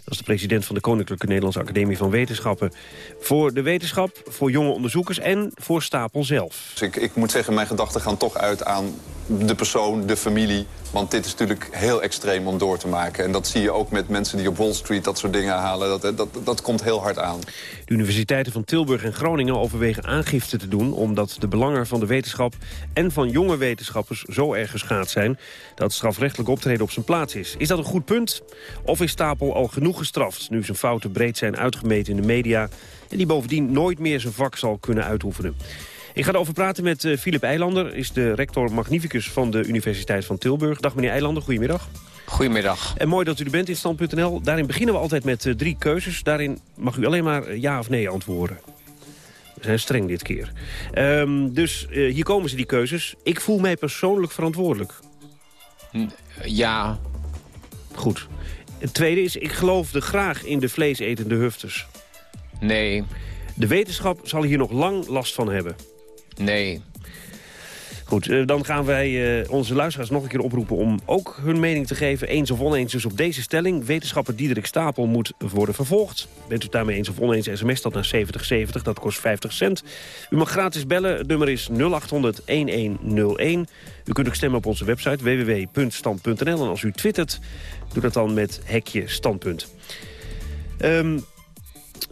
Speaker 17: Dat is de president van de Koninklijke Nederlandse Academie van Wetenschappen. Voor de wetenschap, voor jonge onderzoekers en voor Stapel zelf.
Speaker 23: Dus ik, ik moet zeggen, mijn gedachten gaan toch uit aan de persoon, de familie. Want dit is natuurlijk heel extreem om door te maken. En dat zie je ook met mensen die op Wall Street dat soort dingen halen. Dat, dat, dat komt heel hard aan.
Speaker 17: De universiteiten van Tilburg en Groningen overwegen aangifte te doen... omdat de belangen van de wetenschap en van jonge wetenschappers zo erg geschaad zijn... dat strafrechtelijk optreden op zijn plaats is. Is dat een goed punt? Of is Stapel al genoeg gestraft... nu zijn fouten breed zijn uitgemeten in de media... en die bovendien nooit meer zijn vak zal kunnen uitoefenen? Ik ga erover praten met eh, Philip Eilander, is de rector magnificus van de Universiteit van Tilburg. Dag meneer Eilander, goedemiddag.
Speaker 24: Goedemiddag.
Speaker 17: En mooi dat u er bent in Stand.nl. Daarin beginnen we altijd met eh, drie keuzes. Daarin mag u alleen maar eh, ja of nee antwoorden. We zijn streng dit keer. Ehm, dus hier komen ze, die keuzes. Ik voel mij persoonlijk verantwoordelijk.
Speaker 24: Ja.
Speaker 17: Goed. Het tweede is, ik geloofde graag in de vleesetende hufters.
Speaker 24: Nee.
Speaker 17: De wetenschap zal hier nog lang last van hebben.
Speaker 24: Nee.
Speaker 17: Goed, eh, dan gaan wij eh, onze luisteraars nog een keer oproepen om ook hun mening te geven. Eens of oneens dus op deze stelling. Wetenschapper Diederik Stapel moet worden vervolgd. Bent u het daarmee eens of oneens, sms dat naar 7070, dat kost 50 cent. U mag gratis bellen, het nummer is 0800-1101. U kunt ook stemmen op onze website www.stand.nl. En als u twittert, doe dat dan met hekje standpunt. Ehm,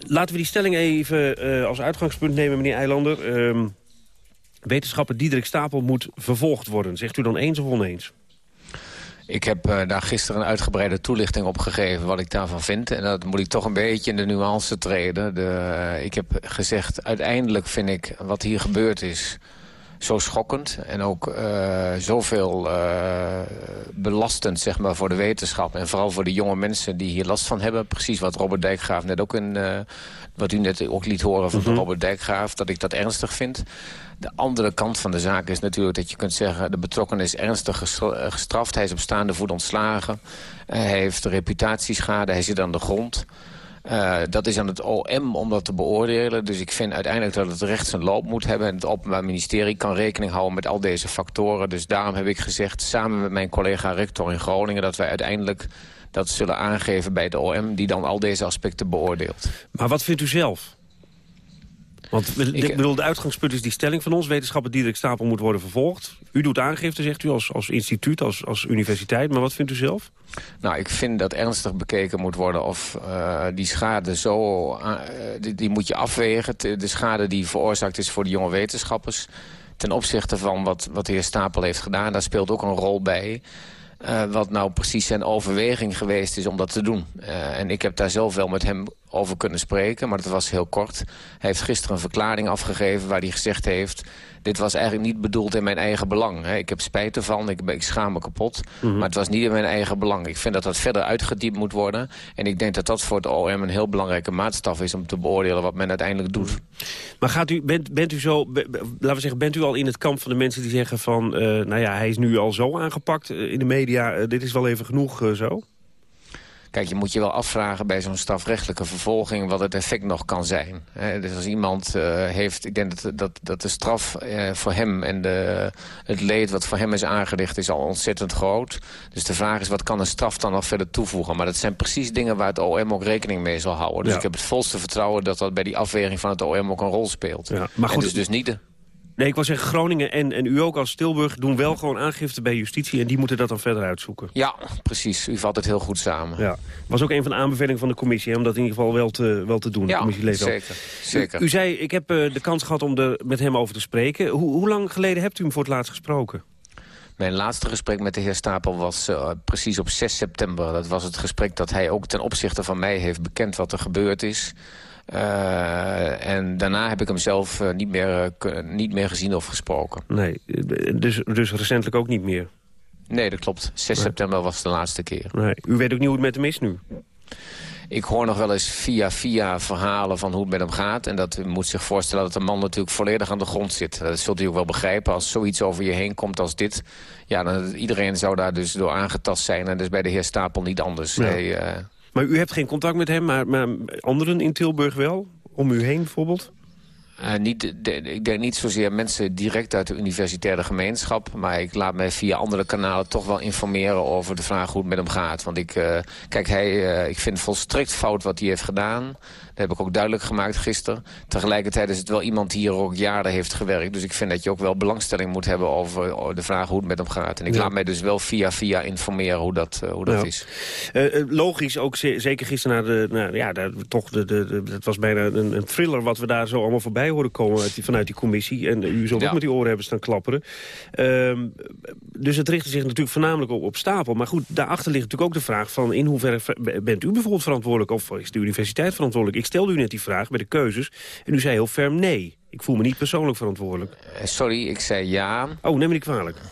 Speaker 17: Laten we die stelling even eh, als uitgangspunt nemen, meneer Eilander. Ehm, wetenschapper Diederik Stapel moet vervolgd worden. Zegt u dan eens of oneens?
Speaker 24: Ik heb eh, daar gisteren een uitgebreide toelichting op gegeven wat ik daarvan vind. En dat moet ik toch een beetje in de nuance treden. De, eh, ik heb gezegd, uiteindelijk vind ik wat hier gebeurd is zo schokkend. En ook uh, zoveel belastend zeg maar, voor de wetenschap. En vooral voor de jonge mensen die hier last van hebben. Precies wat Robert Dijkgraaf net ook in... wat u net ook liet horen van
Speaker 17: Mhm.
Speaker 24: Robert Dijkgraaf. Dat ik dat ernstig vind. De andere kant van de zaak is natuurlijk dat je kunt zeggen... de betrokkenen is ernstig eh, gestraft. Hij is op staande voet ontslagen. Hij heeft reputatieschade. Hij zit aan de grond. Eh, dat is aan het OM om dat te beoordelen. Dus ik vind uiteindelijk dat het recht zijn loop moet hebben. En het Openbaar Ministerie kan rekening houden met al deze factoren. Dus daarom heb ik gezegd, samen met mijn collega rector in Groningen... dat wij uiteindelijk dat zullen aangeven bij de OM... die dan al deze aspecten beoordeelt.
Speaker 17: Maar wat vindt u zelf? Want ik bedoel, de uitgangspunt is die stelling van ons. Wetenschapper Diederik Stapel moet worden vervolgd. U doet aangifte, zegt u, als, als instituut, als, als universiteit. Maar wat vindt u zelf?
Speaker 24: Nou, ik vind dat ernstig bekeken moet worden of eh, die schade zo... eh, die, die moet je afwegen. De schade die veroorzaakt is voor de jonge wetenschappers... ten opzichte van wat, wat de heer Stapel heeft gedaan. Daar speelt ook een rol bij... eh, wat nou precies zijn overweging geweest is om dat te doen. Eh, en ik heb daar zelf wel met hem over kunnen spreken, maar dat was heel kort. Hij heeft gisteren een verklaring afgegeven waar hij gezegd heeft... dit was eigenlijk niet bedoeld in mijn eigen belang. Hè. Ik heb spijt ervan, ik, schaam me kapot. Maar het was niet in mijn eigen belang. Ik vind dat dat verder uitgediept moet worden. En ik denk dat dat voor het OM een heel belangrijke maatstaf is... om te beoordelen wat men uiteindelijk doet.
Speaker 17: Maar gaat u, bent, bent u zo, be- be- laten we zeggen, bent u al in het kamp van de mensen die zeggen van... eh, nou ja, hij is nu al zo aangepakt eh, in de media, eh, dit is wel even genoeg zo?
Speaker 24: Kijk, je moet je wel afvragen bij zo'n strafrechtelijke vervolging... wat het effect nog kan zijn. Dus als iemand eh, heeft... Ik denk dat, dat, dat de straf eh, voor hem en de, het leed wat voor hem is aangericht... is al ontzettend groot. Dus de vraag is, wat kan een straf dan nog verder toevoegen? Maar dat zijn precies dingen waar het OM ook rekening mee zal houden. Dus
Speaker 17: Ja.
Speaker 24: ik heb het volste vertrouwen dat dat bij die afweging van het OM ook een rol speelt.
Speaker 17: maar
Speaker 24: En
Speaker 17: goed,
Speaker 24: dus, dus niet de...
Speaker 17: Nee, ik wil zeggen, Groningen en, en u ook als Tilburg doen wel gewoon aangifte bij justitie... en die moeten dat dan verder uitzoeken.
Speaker 24: Ja, precies. U vat het heel goed samen.
Speaker 17: Ja. was ook een van de aanbevelingen van de commissie, hè, om dat in ieder geval wel te, wel te doen.
Speaker 24: Ja, zeker, zeker.
Speaker 17: U, u zei, ik heb eh, de kans gehad om er met hem over te spreken. Hoe, hoe lang geleden hebt u hem voor het laatst gesproken?
Speaker 24: Mijn laatste gesprek met de heer Stapel was eh, precies op 6 september. Dat was het gesprek dat hij ook ten opzichte van mij heeft bekend wat er gebeurd is. Eh, en daarna heb ik hem zelf eh, niet, meer, eh, niet meer gezien of gesproken.
Speaker 17: Nee, dus, dus recentelijk ook niet meer.
Speaker 24: Nee, dat klopt. 6
Speaker 17: Nee.
Speaker 24: september was de laatste keer.
Speaker 17: Nee. U weet ook niet hoe het met hem is nu?
Speaker 24: Ik hoor nog wel eens via via verhalen van hoe het met hem gaat. En dat u moet zich voorstellen dat de man natuurlijk volledig aan de grond zit. Dat zult u ook wel begrijpen. Als zoiets over je heen komt als dit... Ja, dan, iedereen zou daar dus door aangetast zijn. En dus bij de heer Stapel niet anders.
Speaker 17: Ja.
Speaker 24: Hij,
Speaker 17: Maar u hebt geen contact met hem, maar, maar anderen in Tilburg wel? Om u heen bijvoorbeeld?
Speaker 24: Eh, niet, de- ik denk niet zozeer mensen direct uit de universitaire gemeenschap... maar ik laat mij via andere kanalen toch wel informeren over de vraag hoe het met hem gaat. Want ik, eh, kijk, hij, eh, ik vind volstrekt fout wat hij heeft gedaan. Dat heb ik ook duidelijk gemaakt gisteren. Tegelijkertijd is het wel iemand die hier ook jaren heeft gewerkt. Dus ik vind dat je ook wel belangstelling moet hebben over over de vraag hoe het met hem gaat. En ik
Speaker 17: Ja.
Speaker 24: laat mij dus wel via via informeren hoe dat, hoe dat is.
Speaker 17: Logisch, ook ze- zeker gisteren na de... Nou, ja, toch de, de, de- het was bijna een, een thriller wat we daar zo allemaal voorbij horen komen uit die, vanuit die commissie. En u zult
Speaker 24: Ja.
Speaker 17: ook met die oren hebben staan klapperen. Ehm, dus het richtte zich natuurlijk voornamelijk op, op stapel. Maar goed, daarachter ligt natuurlijk ook de vraag van... in hoeverre ver- bent u bijvoorbeeld verantwoordelijk... of is de universiteit verantwoordelijk? Ik stelde u net die vraag bij de keuzes en u zei heel ferm nee. Ik voel me niet persoonlijk verantwoordelijk.
Speaker 24: Eh, sorry, ik zei ja.
Speaker 17: Oh, neem me niet kwalijk.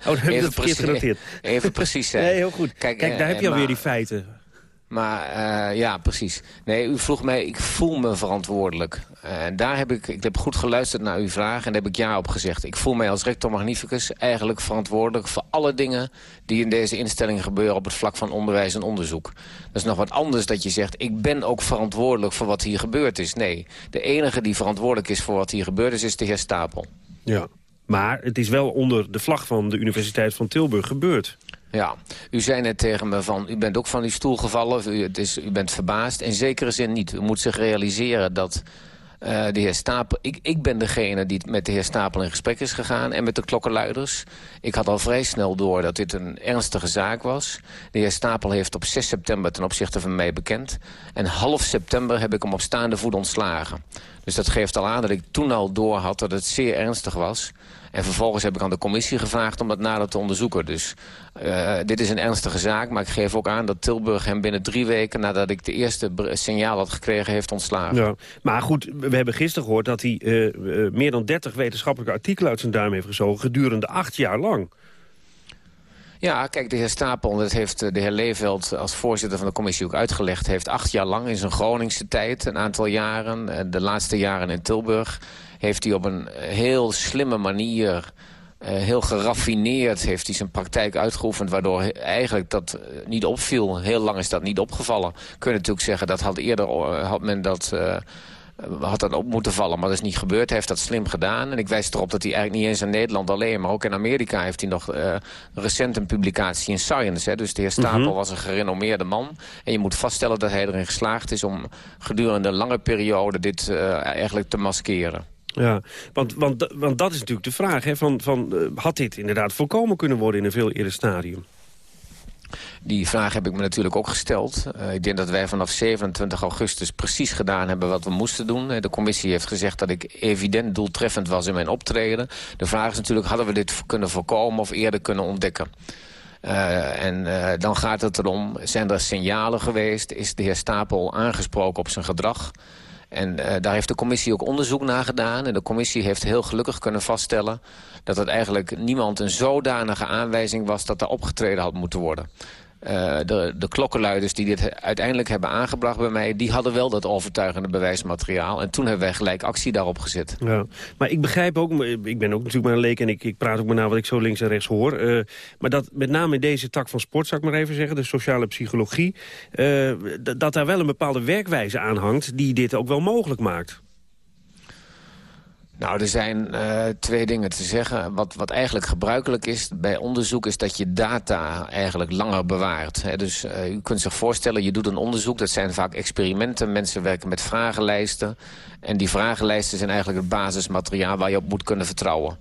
Speaker 17: Oh, dan heb je dat verkeerd
Speaker 24: precies-
Speaker 17: genoteerd.
Speaker 24: Even precies zijn.
Speaker 17: Nee, heel goed. Kijk,
Speaker 24: eh,
Speaker 17: daar heb je
Speaker 24: eh,
Speaker 17: alweer die feiten.
Speaker 24: Maar eh, ja, precies. Nee, u vroeg mij, ik voel me verantwoordelijk. Eh, En daar heb ik, ik heb goed geluisterd naar uw vraag en daar heb ik ja op gezegd. Ik voel mij als rector magnificus eigenlijk verantwoordelijk voor alle dingen die in deze instelling gebeuren op het vlak van onderwijs en onderzoek. Dat is nog wat anders dat je zegt, ik ben ook verantwoordelijk voor wat hier gebeurd is. Nee, de enige die verantwoordelijk is voor wat hier gebeurd is, is de heer Stapel.
Speaker 17: Ja. Maar het is wel onder de vlag van de Universiteit van Tilburg gebeurd.
Speaker 24: Ja, u zei net tegen me van, u bent ook van uw stoel gevallen, u, het is, u bent verbaasd. In zekere zin niet. U moet zich realiseren dat Uh, de heer Stapel, ik, ik ben degene die met de heer Stapel in gesprek is gegaan... en met de klokkenluiders. Ik had al vrij snel door dat dit een ernstige zaak was. De heer Stapel heeft op 6 september ten opzichte van mij bekend. En half september heb ik hem op staande voet ontslagen. Dus dat geeft al aan dat ik toen al door had dat het zeer ernstig was... En vervolgens heb ik aan de commissie gevraagd om dat nader te onderzoeken. Dus uh, dit is een ernstige zaak, maar ik geef ook aan dat Tilburg hem binnen drie weken... nadat ik de eerste signaal had gekregen, heeft ontslagen.
Speaker 17: Ja, maar goed, we hebben gisteren gehoord dat hij uh, uh, meer dan 30 wetenschappelijke artikelen uit zijn duim heeft gezogen... gedurende acht jaar lang.
Speaker 24: Ja, kijk, de heer Stapel, dat heeft de heer Leeveld als voorzitter van de commissie ook uitgelegd... heeft acht jaar lang in zijn Groningse tijd, een aantal jaren... de laatste jaren in Tilburg heeft hij op een heel slimme manier... Uh, heel geraffineerd heeft hij zijn praktijk uitgeoefend... waardoor eigenlijk dat uh, niet opviel. Heel lang is dat niet opgevallen. Kun je natuurlijk zeggen, dat had eerder had men dat... had dat op moeten vallen, maar dat is niet gebeurd. Hij heeft dat slim gedaan. En ik wijs erop dat hij eigenlijk niet eens in Nederland alleen... maar ook in Amerika heeft hij nog recent een publicatie in Science. Hè. Dus de heer Stapel mm -hmm. was een gerenommeerde man. En je moet vaststellen dat hij erin geslaagd is... om gedurende een lange periode dit eigenlijk te maskeren.
Speaker 17: Ja, want, want, want dat is natuurlijk de vraag. Hè, van, van, uh, had dit inderdaad voorkomen kunnen worden in een veel eerder stadium?
Speaker 24: Die vraag heb ik me natuurlijk ook gesteld. Uh, ik denk dat wij vanaf 27 augustus precies gedaan hebben wat we moesten doen. De commissie heeft gezegd dat ik evident doeltreffend was in mijn optreden. De vraag is natuurlijk, hadden we dit kunnen voorkomen of eerder kunnen ontdekken? En dan gaat het erom, zijn er signalen geweest? Is de heer Stapel aangesproken op zijn gedrag? En uh, daar heeft de commissie ook onderzoek naar gedaan. En de commissie heeft heel gelukkig kunnen vaststellen... dat het eigenlijk niemand een zodanige aanwijzing was... dat daar opgetreden had moeten worden. Uh, de, de klokkenluiders die dit uiteindelijk hebben aangebracht bij mij... die hadden wel dat overtuigende bewijsmateriaal. En toen hebben wij gelijk actie daarop gezet.
Speaker 17: Ja, maar ik begrijp ook, ik ben ook natuurlijk maar een leek... en ik, ik praat ook maar naar wat ik zo links en rechts hoor. Uh, maar dat met name in deze tak van sport, zou ik maar even zeggen... de sociale psychologie... Uh, dat daar wel een bepaalde werkwijze aan hangt... die dit ook wel mogelijk maakt.
Speaker 24: Nou, er zijn uh, twee dingen te zeggen. Wat, wat eigenlijk gebruikelijk is bij onderzoek... is dat je data eigenlijk langer bewaart. Hè. Dus uh, u kunt zich voorstellen, je doet een onderzoek. Dat zijn vaak experimenten. Mensen werken met vragenlijsten. En die vragenlijsten zijn eigenlijk het basismateriaal... waar je op moet kunnen vertrouwen.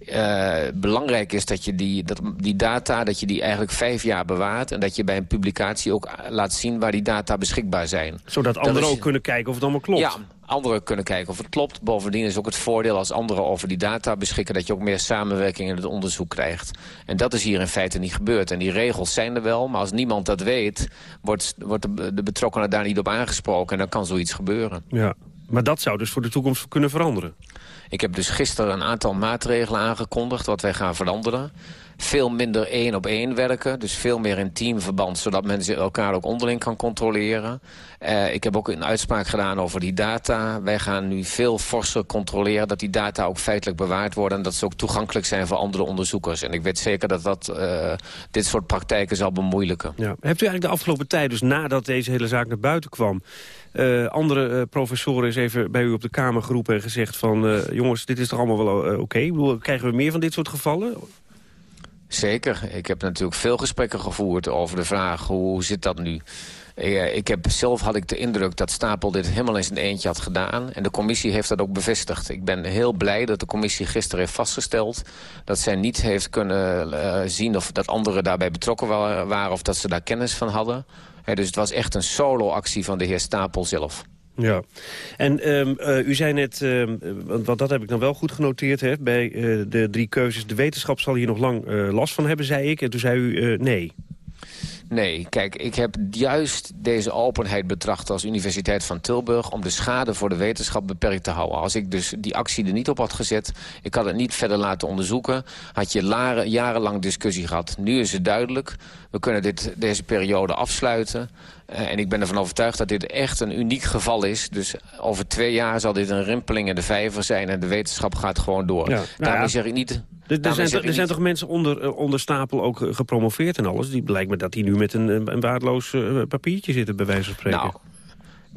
Speaker 24: Uh, belangrijk is dat je die, dat, die data dat je die eigenlijk vijf jaar bewaart... en dat je bij een publicatie ook laat zien waar die data beschikbaar zijn.
Speaker 17: Zodat anderen is... ook kunnen kijken of het allemaal klopt.
Speaker 24: Ja, anderen kunnen kijken of het klopt. Bovendien is ook het voordeel als anderen over die data beschikken... dat je ook meer samenwerking in het onderzoek krijgt. En dat is hier in feite niet gebeurd. En die regels zijn er wel, maar als niemand dat weet... wordt, wordt de, de betrokkenen daar niet op aangesproken en dan kan zoiets gebeuren.
Speaker 17: Ja, maar dat zou dus voor de toekomst kunnen veranderen.
Speaker 24: Ik heb dus gisteren een aantal maatregelen aangekondigd... wat wij gaan veranderen. Veel minder één op één werken. Dus veel meer in teamverband. Zodat mensen elkaar ook onderling kan controleren. Uh, ik heb ook een uitspraak gedaan over die data. Wij gaan nu veel forser controleren dat die data ook feitelijk bewaard worden. En dat ze ook toegankelijk zijn voor andere onderzoekers. En ik weet zeker dat dat uh, dit soort praktijken zal bemoeilijken.
Speaker 17: Ja. Hebt u eigenlijk de afgelopen tijd, dus nadat deze hele zaak naar buiten kwam... Uh, andere professoren is even bij u op de kamer geroepen en gezegd van... Jongens, dit is toch allemaal wel oké? Krijgen we meer van dit soort gevallen?
Speaker 24: Zeker. Ik heb natuurlijk veel gesprekken gevoerd over de vraag... hoe zit dat nu? Ik heb, zelf had ik de indruk dat Stapel dit helemaal in zijn eentje had gedaan. En de commissie heeft dat ook bevestigd. Ik ben heel blij dat de commissie gisteren heeft vastgesteld... dat zij niet heeft kunnen uh, zien of dat anderen daarbij betrokken waren... of dat ze daar kennis van hadden. Dus het was echt een solo-actie van de heer Stapel zelf.
Speaker 17: Ja, en um, uh, u zei net, um, want dat heb ik dan wel goed genoteerd... Hè, bij uh, de drie keuzes, de wetenschap zal hier nog lang uh, last van hebben, zei ik. En toen zei u nee.
Speaker 24: Nee, kijk, ik heb juist deze openheid betracht als Universiteit van Tilburg... om de schade voor de wetenschap beperkt te houden. Als ik dus die actie er niet op had gezet, ik had het niet verder laten onderzoeken... had je jarenlang discussie gehad. Nu is het duidelijk, we kunnen dit, deze periode afsluiten... Uh, en ik ben ervan overtuigd dat dit echt een uniek geval is. Dus over twee jaar zal dit een rimpeling in de vijver zijn... en de wetenschap gaat gewoon door. Ja, nou Daarmee ja. zeg ik niet...
Speaker 17: Er, er, zijn, er zijn toch mensen onder, onder stapel ook gepromoveerd en alles? Die lijkt me dat die nu met een, een waardeloos papiertje zitten, bij wijze van spreken.
Speaker 24: Nou,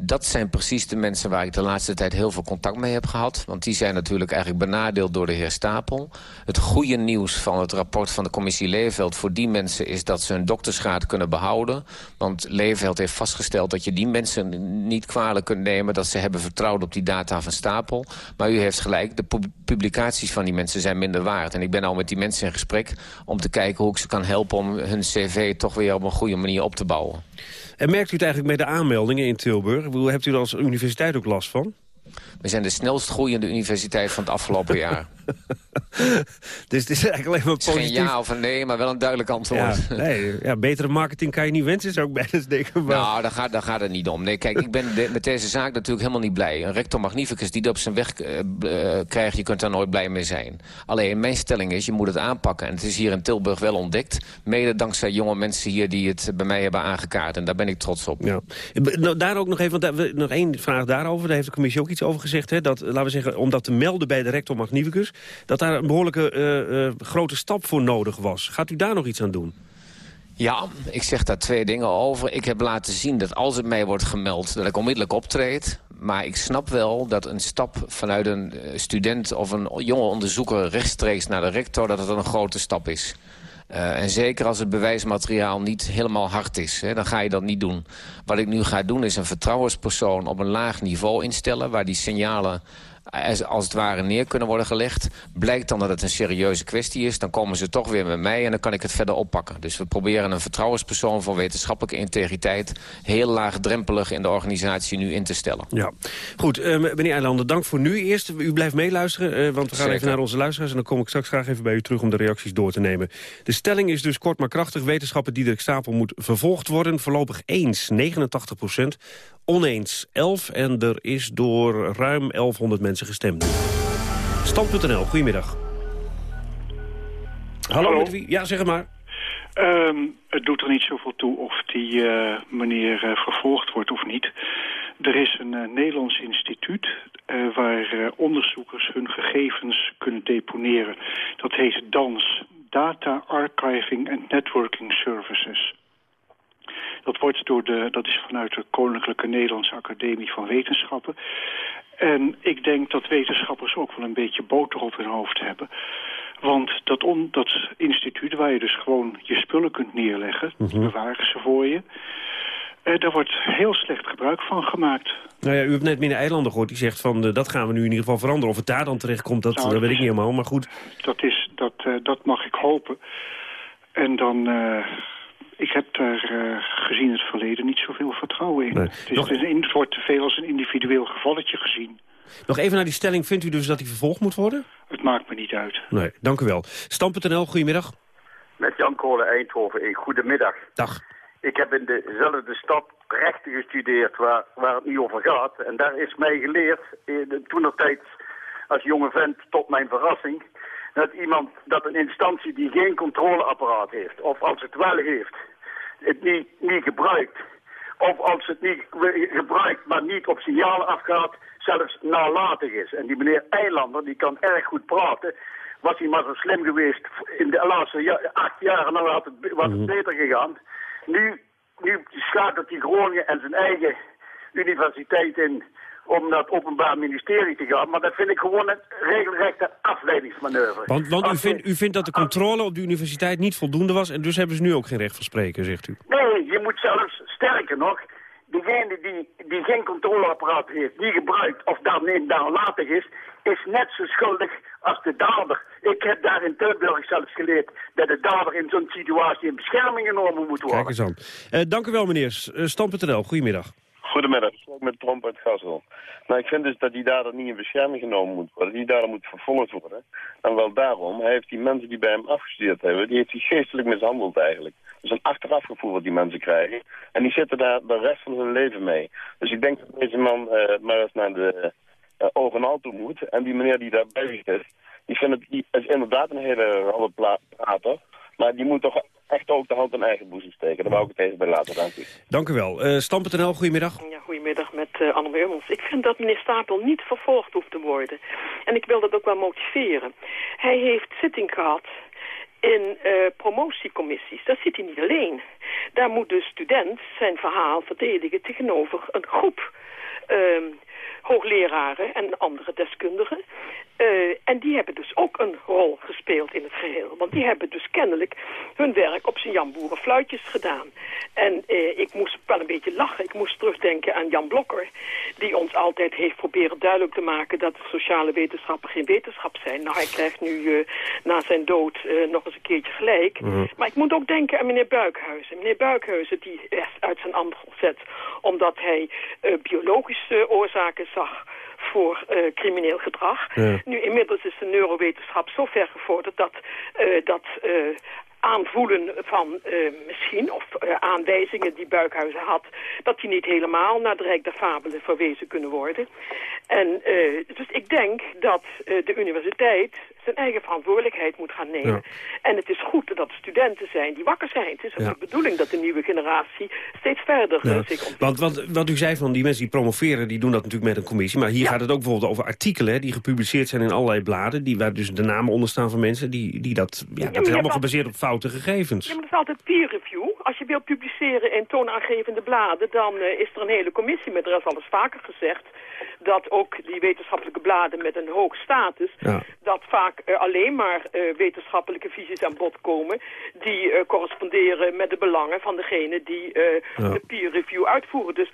Speaker 24: Dat zijn precies de mensen waar ik de laatste tijd heel veel contact mee heb gehad. Want die zijn natuurlijk eigenlijk benadeeld door de heer Stapel. Het goede nieuws van het rapport van de commissie Leefveld voor die mensen... is dat ze hun doktersgraad kunnen behouden. Want Leefveld heeft vastgesteld dat je die mensen niet kwalijk kunt nemen... dat ze hebben vertrouwd op die data van Stapel. Maar u heeft gelijk, de publicaties van die mensen zijn minder waard. En ik ben al met die mensen in gesprek om te kijken hoe ik ze kan helpen... om hun cv toch weer op een goede manier op te bouwen.
Speaker 17: En merkt u het eigenlijk met de aanmeldingen in Tilburg? Hebt u er als universiteit ook last van?
Speaker 24: We zijn de snelst groeiende universiteit van het afgelopen jaar.
Speaker 17: dus het is eigenlijk alleen maar positief.
Speaker 24: geen ja of een nee, maar wel een duidelijk antwoord.
Speaker 17: Ja, nee, ja, betere marketing kan je niet wensen, zou ik bijna denken.
Speaker 24: Maar... Nou, daar gaat, daar gaat het niet om. Nee, kijk, ik ben met deze zaak natuurlijk helemaal niet blij. Een rector magnificus die dat op zijn weg uh, krijgt, je kunt daar nooit blij mee zijn. Alleen, mijn stelling is, je moet het aanpakken. En het is hier in Tilburg wel ontdekt. Mede dankzij jonge mensen hier die het bij mij hebben aangekaart. En daar ben ik trots op.
Speaker 17: Ja. Nou, daar ook nog even, want nog één vraag daarover. Daar heeft de commissie ook iets over gezegd. Hè, dat, laten we zeggen, om dat te melden bij de rector magnificus... dat daar een behoorlijke uh, uh, grote stap voor nodig was. Gaat u daar nog iets aan doen?
Speaker 24: Ja, ik zeg daar twee dingen over. Ik heb laten zien dat als het mij wordt gemeld... dat ik onmiddellijk optreed. Maar ik snap wel dat een stap vanuit een eh, student... of een jonge onderzoeker rechtstreeks naar de rector... dat het een grote stap is. Uh, en zeker als het bewijsmateriaal niet helemaal hard is, hè, dan ga je dat niet doen. Wat ik nu ga doen is een vertrouwenspersoon op een laag niveau instellen... waar die signalen als het ware neer kunnen worden gelegd. Blijkt dan dat het een serieuze kwestie is, dan komen ze toch weer met mij en dan kan ik het verder oppakken. Dus we proberen een vertrouwenspersoon van wetenschappelijke integriteit heel laagdrempelig in de organisatie nu in te stellen.
Speaker 17: Ja, goed. Uh, meneer Eilander, dank voor nu. Eerst, u blijft meeluisteren, uh, want we gaan even naar onze luisteraars en dan kom ik straks graag even bij u terug om de reacties door te nemen. De stelling is dus kort maar krachtig. Wetenschapper Diederik Stapel moet vervolgd worden. Voorlopig eens 89 procent oneens 11 en er is door ruim 1100 mensen gestemd. Stand.nl, goedemiddag. Hallo, met wie? Ja, zeg het maar.
Speaker 25: Um, het doet er niet zoveel toe of die uh, meneer uh, vervolgd wordt of niet. Er is een uh, Nederlands instituut waar onderzoekers hun gegevens kunnen deponeren. Dat heet DANS, Data Archiving and Networking Services. Dat, wordt door de, dat is vanuit de Koninklijke Nederlandse Academie van Wetenschappen. En ik denk dat wetenschappers ook wel een beetje boter op hun hoofd hebben. Want dat, on, dat instituut waar je dus gewoon je spullen kunt neerleggen... Mm -hmm. bewaren ze voor je... Eh, daar wordt heel slecht gebruik van gemaakt.
Speaker 17: Nou ja, u hebt net meneer Eilanden gehoord. Die zegt van uh, dat gaan we nu in ieder geval veranderen. Of het daar dan terecht komt, dat, nou, dat weet ik niet helemaal. Maar goed.
Speaker 25: Dat, is, dat, uh, dat mag ik hopen. En dan ik heb daar uh, gezien het verleden niet zoveel vertrouwen in. Het, is, Nog... het wordt te veel als een individueel gevalletje gezien.
Speaker 17: Nog even naar die stelling. Vindt u dus dat hij vervolgd moet worden?
Speaker 25: Het maakt me niet uit.
Speaker 17: Nee, dank u wel. Stam.nl, goedemiddag.
Speaker 26: Met Jan Kolen Eindhoven. Een goedemiddag.
Speaker 17: Dag.
Speaker 26: Ik heb in dezelfde stad rechten gestudeerd waar, waar het nu over gaat. En daar is mij geleerd, in, toen nog tijd als jonge vent, tot mijn verrassing dat iemand, dat een instantie die geen controleapparaat heeft, of als het wel heeft, het niet, niet gebruikt, of als het niet gebruikt, maar niet op signalen afgaat, zelfs nalatig is. En die meneer Eilander, die kan erg goed praten, was hij maar zo slim geweest in de laatste acht jaar, had het, was het mhm. beter gegaan. Nu, nu schakelt hij Groningen en zijn eigen universiteit in om naar het Openbaar Ministerie te gaan. Maar dat vind ik gewoon een regelrechte afleidingsmanoeuvre.
Speaker 17: Want, want u, vindt, u vindt dat de controle op de universiteit niet voldoende was... en dus hebben ze nu ook geen recht van spreken, zegt u?
Speaker 26: Nee, je moet zelfs, sterker nog... degene die, die geen controleapparaat heeft, die gebruikt of daarin later is... is net zo schuldig als de dader. Ik heb daar in Tilburg zelfs geleerd... dat de dader in zo'n situatie in bescherming genomen moet worden.
Speaker 17: Kijk eens aan. Uh, dank u wel, meneer. Uh, Stam.nl, goedemiddag.
Speaker 27: Goedemiddag, ik met Tromp uit Gassel. Nou, ik vind dus dat die dader niet in bescherming genomen moet worden. Die dader moet vervolgd worden. En wel daarom, hij heeft die mensen die bij hem afgestudeerd hebben, die heeft hij geestelijk mishandeld eigenlijk. Dus een achterafgevoel wat die mensen krijgen. En die zitten daar de rest van hun leven mee. Dus ik denk dat deze man uh, maar eens naar de uh, ogen toe moet. En die meneer die daarbij zit, die vindt het, die is inderdaad een hele rande prater. Maar die moet toch echt ook de hand in eigen boezem steken. Daar wou ik het even bij laten, dank u.
Speaker 17: Dank u wel. Uh, Stam.nl, goedemiddag.
Speaker 28: Ja, goedemiddag met uh, Anne Beurmans. Ik vind dat meneer Stapel niet vervolgd hoeft te worden. En ik wil dat ook wel motiveren. Hij heeft zitting gehad in uh, promotiecommissies. Dat zit hij niet alleen. Daar moet de student zijn verhaal verdedigen tegenover een groep uh, hoogleraren en andere deskundigen. Uh, en die hebben dus ook een rol gespeeld in het geheel. Want die hebben dus kennelijk hun werk op zijn Jan Boerenfluitjes gedaan. En uh, ik moest wel een beetje lachen. Ik moest terugdenken aan Jan Blokker. Die ons altijd heeft proberen duidelijk te maken dat sociale wetenschappen geen wetenschap zijn. Nou, hij krijgt nu uh, na zijn dood nog eens een keertje gelijk. Mm -hmm. Maar ik moet ook denken aan meneer Buikhuizen. Meneer Buikhuizen die is uit zijn andel gezet omdat hij biologische oorzaken zag voor uh, crimineel gedrag. Ja. Nu, inmiddels is de neurowetenschap zo ver gevorderd dat, uh, dat uh, aanvoelen van misschien, of aanwijzingen die Buikhuizen had, dat die niet helemaal naar de Rijk der Fabelen verwezen kunnen worden. En dus ik denk dat de universiteit zijn eigen verantwoordelijkheid moet gaan nemen. Ja. En het is goed dat er studenten zijn die wakker zijn. Het is ook ja. de bedoeling dat de nieuwe generatie steeds verder
Speaker 17: ja.
Speaker 28: zich ontwikkelt.
Speaker 17: Want wat, wat u zei van die mensen die promoveren, die doen dat natuurlijk met een commissie. Maar hier gaat het ook bijvoorbeeld over artikelen hè, die gepubliceerd zijn in allerlei bladen. Die, waar dus de namen onder staan van mensen. Die, die dat, ja, dat is allemaal gebaseerd op foute gegevens.
Speaker 28: Ja, maar dat is altijd peer review. Als je wilt publiceren in toonaangevende bladen, dan uh, is er een hele commissie. Maar er is al eens vaker gezegd dat ook die wetenschappelijke bladen met een hoog status...
Speaker 17: Ja.
Speaker 28: dat vaak uh, alleen maar uh, wetenschappelijke visies aan bod komen... die uh, corresponderen met de belangen van degene die
Speaker 17: Ja.
Speaker 28: de peer review uitvoeren. Dus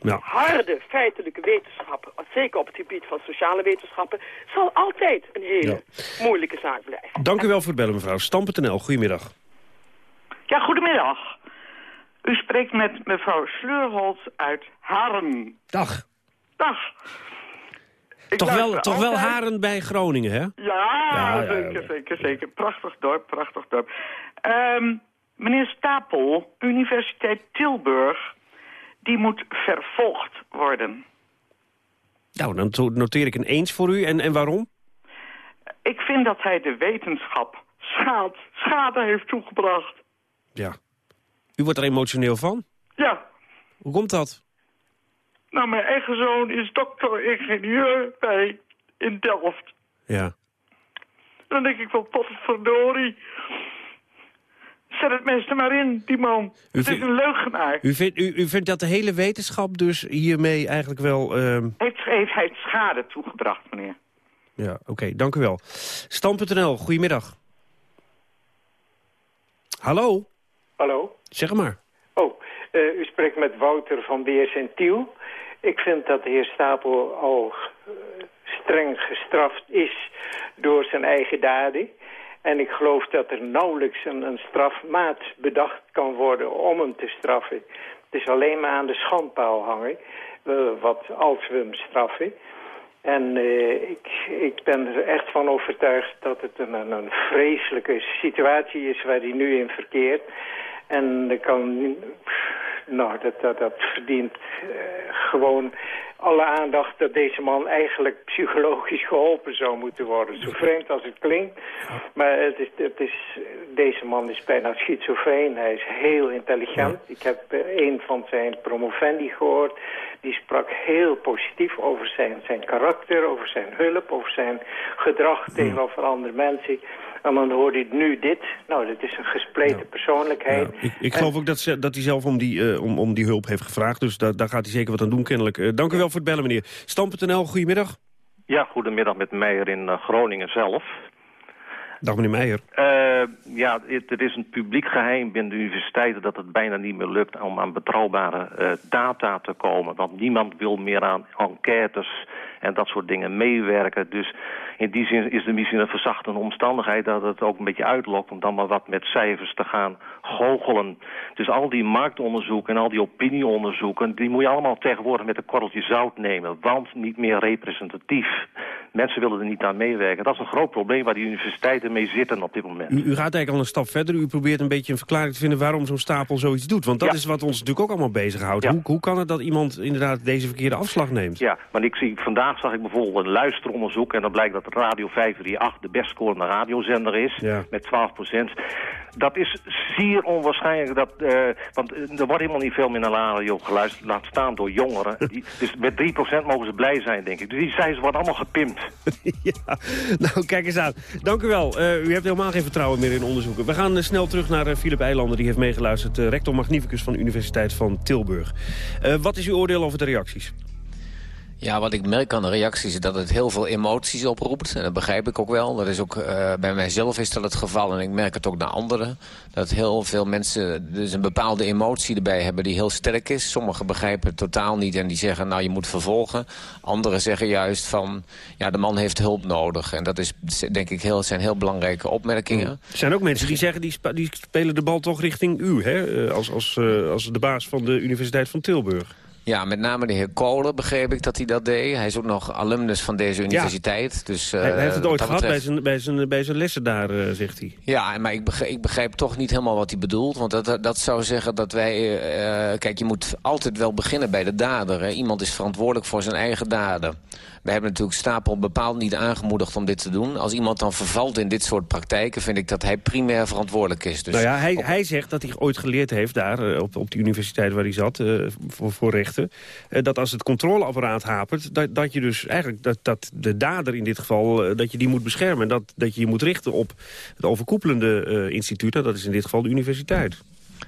Speaker 17: Ja.
Speaker 28: harde feitelijke wetenschap, zeker op het gebied van sociale wetenschappen... zal altijd een hele moeilijke zaak blijven.
Speaker 17: Dank u wel voor het bellen, mevrouw. Stam.nl, goedemiddag.
Speaker 29: Ja, goedemiddag. U spreekt met mevrouw Sleurholz uit Haren.
Speaker 17: Dag.
Speaker 29: Dag. Ik
Speaker 17: Toch wel, toch wel haren bij Groningen, hè?
Speaker 29: Ja,
Speaker 17: Ja, ja,
Speaker 29: zeker, zeker, zeker. Prachtig dorp, prachtig dorp. Ehm, meneer Stapel, Universiteit Tilburg, die moet vervolgd worden.
Speaker 17: Nou, dan noteer ik een eens voor u. En, en waarom?
Speaker 29: Ik vind dat hij de wetenschap schade, schade heeft toegebracht.
Speaker 17: Ja. U wordt er emotioneel van?
Speaker 29: Ja,
Speaker 17: Hoe komt dat?
Speaker 29: nou mijn eigen zoon is dokter-ingenieur bij in Delft.
Speaker 17: Ja.
Speaker 29: Dan denk ik wel, potverdorie. Zet het meeste maar in, die man. het is een leugenaar.
Speaker 17: U vindt, u, u vindt dat de hele wetenschap dus hiermee eigenlijk wel... ehm,
Speaker 29: Heeft, heeft hij schade toegebracht, meneer?
Speaker 17: Ja, oké, dank u wel. Stam.nl, goedemiddag. Hallo,
Speaker 30: Hallo.
Speaker 17: Zeg maar.
Speaker 30: Oh, eh, u spreekt met Wouter van Beers en Tiel. Ik vind dat de heer Stapel al eh, streng gestraft is door zijn eigen daden. En ik geloof dat er nauwelijks een, een strafmaat bedacht kan worden om hem te straffen. Het is alleen maar aan de schandpaal hangen, eh, wat als we hem straffen. En ik, ik ben er echt van overtuigd dat het een, een vreselijke situatie is waar hij nu in verkeert. En er kan, nou, dat, dat, dat verdient eh, gewoon alle aandacht dat deze man eigenlijk psychologisch geholpen zou moeten worden. Zo vreemd als het klinkt. Maar het is, het is, deze man is bijna schizofreen. Hij is heel intelligent. Ik heb eh, een van zijn promovendi gehoord. Die sprak heel positief over zijn, zijn karakter, over zijn hulp, over zijn gedrag tegenover andere mensen. En dan hoorde hij nu dit. Nou, dit is een gespleten persoonlijkheid.
Speaker 17: Ik, ik geloof ook dat, ze, dat hij zelf om die, eh, om, om die hulp heeft gevraagd. Dus daar, daar gaat hij zeker wat aan doen, kennelijk. Eh, dank u wel voor het bellen, meneer. Stam.nl, goedemiddag.
Speaker 31: Ja, goedemiddag met Meijer in eh, Groningen zelf.
Speaker 17: Dag, meneer Meijer.
Speaker 31: Eh, ja, het, het is een publiek geheim binnen de universiteiten dat het bijna niet meer lukt om aan betrouwbare eh, data te komen. Want niemand wil meer aan enquêtes en dat soort dingen meewerken. Dus in die zin is er misschien een verzachtende omstandigheid dat het ook een beetje uitlokt om dan maar wat met cijfers te gaan goochelen. Dus al die marktonderzoeken en al die opinieonderzoeken, die moet je allemaal tegenwoordig met een korreltje zout nemen. Want niet meer representatief. Mensen willen er niet aan meewerken. Dat is een groot probleem waar die universiteiten mee zitten op dit moment.
Speaker 17: U, u gaat eigenlijk al een stap verder. U probeert een beetje een verklaring te vinden waarom zo'n stapel zoiets doet. Want dat
Speaker 31: Ja.
Speaker 17: is wat ons natuurlijk ook allemaal bezighoudt.
Speaker 31: Ja.
Speaker 17: Hoe, hoe kan het dat iemand inderdaad deze verkeerde afslag neemt?
Speaker 31: Ja, maar ik zie, vandaag zag ik bijvoorbeeld een luisteronderzoek... en dan blijkt dat Radio 538 de best scorende radiozender is,
Speaker 17: Ja.
Speaker 31: met 12 procent. Dat is zeer onwaarschijnlijk. Dat, eh, want eh, er wordt helemaal niet veel meer naar radio geluisterd. Laat staan door jongeren. Die, dus met 3% mogen ze blij zijn, denk ik. Dus die cijfers worden allemaal gepimpt.
Speaker 17: ja, nou kijk eens aan. Dank u wel. Eh, u hebt helemaal geen vertrouwen meer in onderzoeken. We gaan snel terug naar Philip Eilander. Die heeft meegeluisterd. rector magnificus van de Universiteit van Tilburg. wat is uw oordeel over de reacties?
Speaker 24: Ja, wat ik merk aan de reacties is dat het heel veel emoties oproept. En dat begrijp ik ook wel. Dat is ook, uh, bij mijzelf is dat het geval. En ik merk het ook naar anderen. Dat heel veel mensen dus een bepaalde emotie erbij hebben die heel sterk is. Sommigen begrijpen het totaal niet en die zeggen, nou je moet vervolgen. Anderen zeggen juist van, ja de man heeft hulp nodig. En dat is denk ik heel, zijn heel belangrijke opmerkingen.
Speaker 17: Er zijn ook mensen die zeggen, die, die spelen de bal toch richting u, hè? Eh, als, als, uh, als de baas van de Universiteit van Tilburg.
Speaker 24: Ja, met name de heer Kolen begreep ik dat hij dat deed. Hij is ook nog alumnus van deze universiteit. Dus,
Speaker 17: hij, heeft het ooit gehad bij, zijn, bij, zijn, bij zijn lessen daar, uh, zegt hij.
Speaker 24: Ja, maar ik begrijp, ik begrijp, toch niet helemaal wat hij bedoelt. Want dat, dat zou zeggen dat wij... Uh, kijk, je moet altijd wel beginnen bij de dader. Hè. Iemand is verantwoordelijk voor zijn eigen daden. We hebben natuurlijk Stapel bepaald niet aangemoedigd om dit te doen. Als iemand dan vervalt in dit soort praktijken... vind ik dat hij primair verantwoordelijk is.
Speaker 17: Dus nou ja, hij, hij zegt dat hij ooit geleerd heeft daar... op, op de universiteit waar hij zat, voor, voor rechten... Uh, dat als het controleapparaat hapert... dat, dat je dus eigenlijk dat, dat de dader in dit geval... Uh, dat je die moet beschermen. En dat, dat je je moet richten op het overkoepelende instituut. dat is in dit geval de universiteit.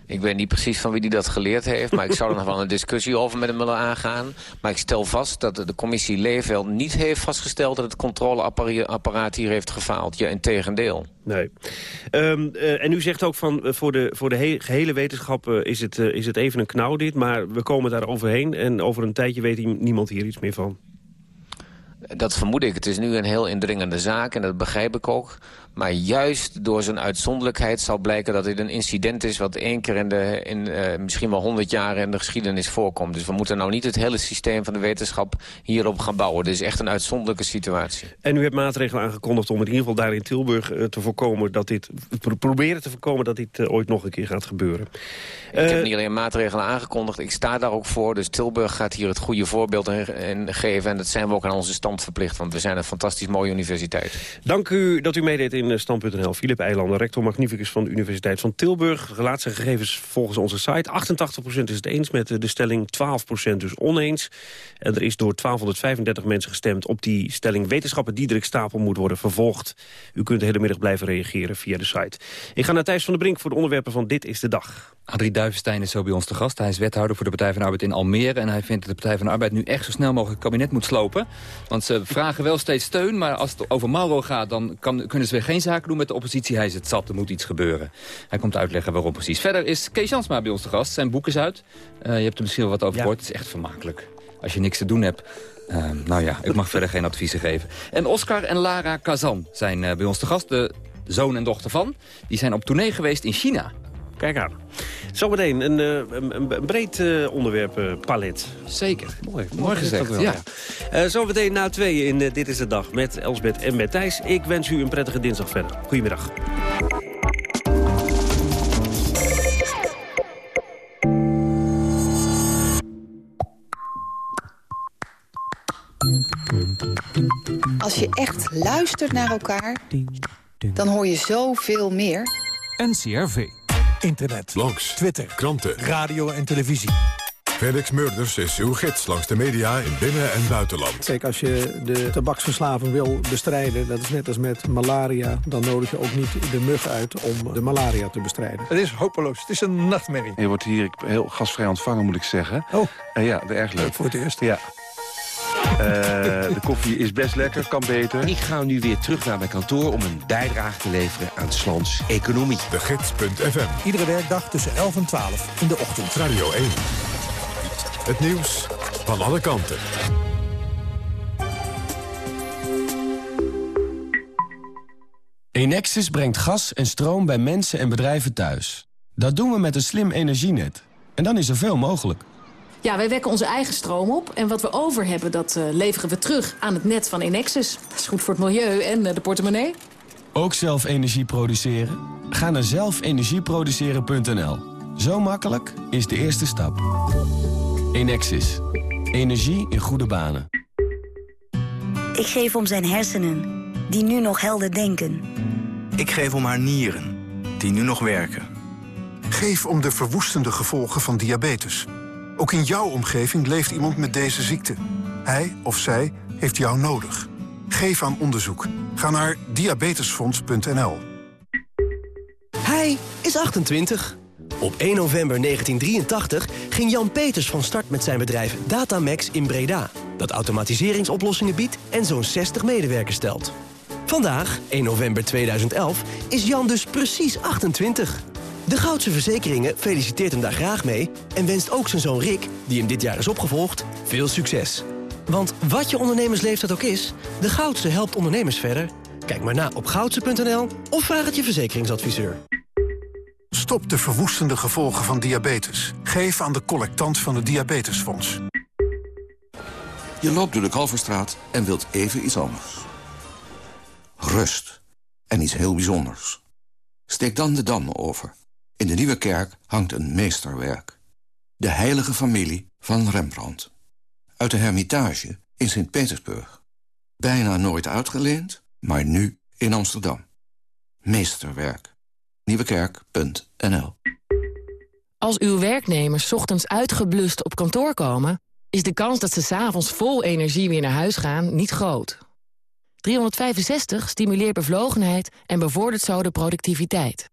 Speaker 24: Ik weet niet precies van wie die dat geleerd heeft... maar ik zou er nog wel een discussie over met hem willen aangaan. Maar ik stel vast dat de commissie Leefveld niet heeft vastgesteld... dat het controleapparaat hier heeft gefaald. Ja, in tegendeel.
Speaker 17: Nee. Um, uh, en u zegt ook van uh, voor de, voor de he gehele wetenschap uh, is, het, is het even een knauw dit... maar we komen daar overheen en over een tijdje weet niemand hier iets meer van.
Speaker 24: Dat vermoed ik. Het is nu een heel indringende zaak en dat begrijp ik ook. Maar juist door zijn uitzonderlijkheid zal blijken dat dit een incident is... wat één keer in, de, in uh, misschien wel honderd jaar in de geschiedenis voorkomt. Dus we moeten nou niet het hele systeem van de wetenschap hierop gaan bouwen. Dit is echt een uitzonderlijke situatie.
Speaker 17: En u hebt maatregelen aangekondigd om in ieder geval daar in Tilburg uh, te voorkomen... dat dit, proberen te voorkomen dat dit uh, ooit nog een keer gaat gebeuren.
Speaker 24: Ik heb niet alleen maatregelen aangekondigd, ik sta daar ook voor. Dus Tilburg gaat hier het goede voorbeeld in, in geven. En dat zijn we ook aan onze stand verplicht, want we zijn een fantastisch mooie universiteit.
Speaker 17: Dank u dat u meedeed in in Stand.nl. Filip Eilanden, rector magnificus van de Universiteit van Tilburg. Laatste gegevens volgens onze site. 88% is het eens met de stelling, 12% dus oneens. En er is door 1235 mensen gestemd op die stelling... wetenschappen Diederik Stapel moet worden vervolgd. U kunt de hele middag blijven reageren via de site. Ik ga naar Thijs van der Brink voor de onderwerpen van Dit is de Dag.
Speaker 32: Adrie Duivenstein is zo bij ons te gast. Hij is wethouder voor de Partij van de Arbeid in Almere. En hij vindt dat de Partij van de Arbeid nu echt zo snel mogelijk het kabinet moet slopen. Want ze vragen wel steeds steun, maar als het over Mauro gaat... dan kan, kunnen ze weer geen zaken doen met de oppositie. Hij is het zat, er moet iets gebeuren. Hij komt uitleggen waarom precies. Verder is Kees Jansma bij ons te gast. Zijn boek is uit. Uh, je hebt er misschien wel wat over gehoord. Het is echt vermakelijk. Als je niks te doen hebt... Uh, nou ja, ik mag verder geen adviezen geven. En Oscar en Lara Kazan zijn uh, bij ons te gast. De zoon en dochter van. Die zijn op tournee geweest in China.
Speaker 17: Kijk aan. Zometeen een, een, een breed uh, onderwerpenpalet.
Speaker 32: Zeker.
Speaker 17: Mooi, mooi gezegd. Wel, ja. ja. Uh, zometeen na tweeën in uh, Dit is de Dag met Elsbeth en met Thijs. Ik wens u een prettige dinsdag verder. Goedemiddag.
Speaker 33: Als je echt luistert naar elkaar, dan hoor je zoveel meer.
Speaker 1: NCRV.
Speaker 34: Internet,
Speaker 1: blogs,
Speaker 34: Twitter,
Speaker 1: kranten,
Speaker 34: radio en televisie.
Speaker 1: Felix Murders is uw gids langs de media in binnen- en buitenland.
Speaker 34: Kijk, als je de tabaksverslaving wil bestrijden... dat is net als met malaria... dan nodig je ook niet de mug uit om de malaria te bestrijden.
Speaker 35: Het is hopeloos. Het is een nachtmerrie.
Speaker 36: Je wordt hier heel gastvrij ontvangen, moet ik zeggen.
Speaker 34: Oh.
Speaker 36: Uh, ja, erg leuk.
Speaker 34: Voor het eerst.
Speaker 36: Ja. Uh, de koffie is best lekker, kan beter.
Speaker 37: Ik ga nu weer terug naar mijn kantoor om een bijdrage te leveren aan Slans economie.
Speaker 1: De Gids.fm.
Speaker 34: Iedere werkdag tussen 11 en 12 in de ochtend.
Speaker 1: Radio 1. Het nieuws van alle kanten.
Speaker 38: Enexis brengt gas en stroom bij mensen en bedrijven thuis. Dat doen we met een slim energienet. En dan is er veel mogelijk.
Speaker 39: Ja, wij wekken onze eigen stroom op. En wat we over hebben, dat uh, leveren we terug aan het net van Enexis. Dat is goed voor het milieu en uh, de portemonnee.
Speaker 38: Ook zelf energie produceren? Ga naar zelfenergieproduceren.nl. Zo makkelijk is de eerste stap. Enexis. Energie in goede banen.
Speaker 40: Ik geef om zijn hersenen, die nu nog helder denken.
Speaker 41: Ik geef om haar nieren
Speaker 42: die nu nog werken.
Speaker 43: Geef om de verwoestende gevolgen van diabetes. Ook in jouw omgeving leeft iemand met deze ziekte. Hij of zij heeft jou nodig. Geef aan onderzoek. Ga naar diabetesfonds.nl.
Speaker 44: Hij is 28. Op 1 november 1983 ging Jan Peters van start met zijn bedrijf Datamax in Breda. Dat automatiseringsoplossingen biedt en zo'n 60 medewerkers stelt. Vandaag, 1 november 2011, is Jan dus precies 28. De Goudse Verzekeringen feliciteert hem daar graag mee... en wenst ook zijn zoon Rick, die hem dit jaar is opgevolgd, veel succes. Want wat je ondernemersleeftijd ook is, de Goudse helpt ondernemers verder. Kijk maar na op goudse.nl of vraag het je verzekeringsadviseur.
Speaker 43: Stop de verwoestende gevolgen van diabetes. Geef aan de collectant van het Diabetesfonds.
Speaker 37: Je loopt door de Kalverstraat en wilt even iets anders. Rust. En iets heel bijzonders. Steek dan de Dam over. In de Nieuwe Kerk hangt een meesterwerk. De heilige familie van Rembrandt. Uit de Hermitage in Sint-Petersburg. Bijna nooit uitgeleend, maar nu in Amsterdam. Meesterwerk. Nieuwekerk.nl
Speaker 39: Als uw werknemers ochtends uitgeblust op kantoor komen... is de kans dat ze s'avonds vol energie weer naar huis gaan niet groot. 365 stimuleert bevlogenheid en bevordert zo de productiviteit.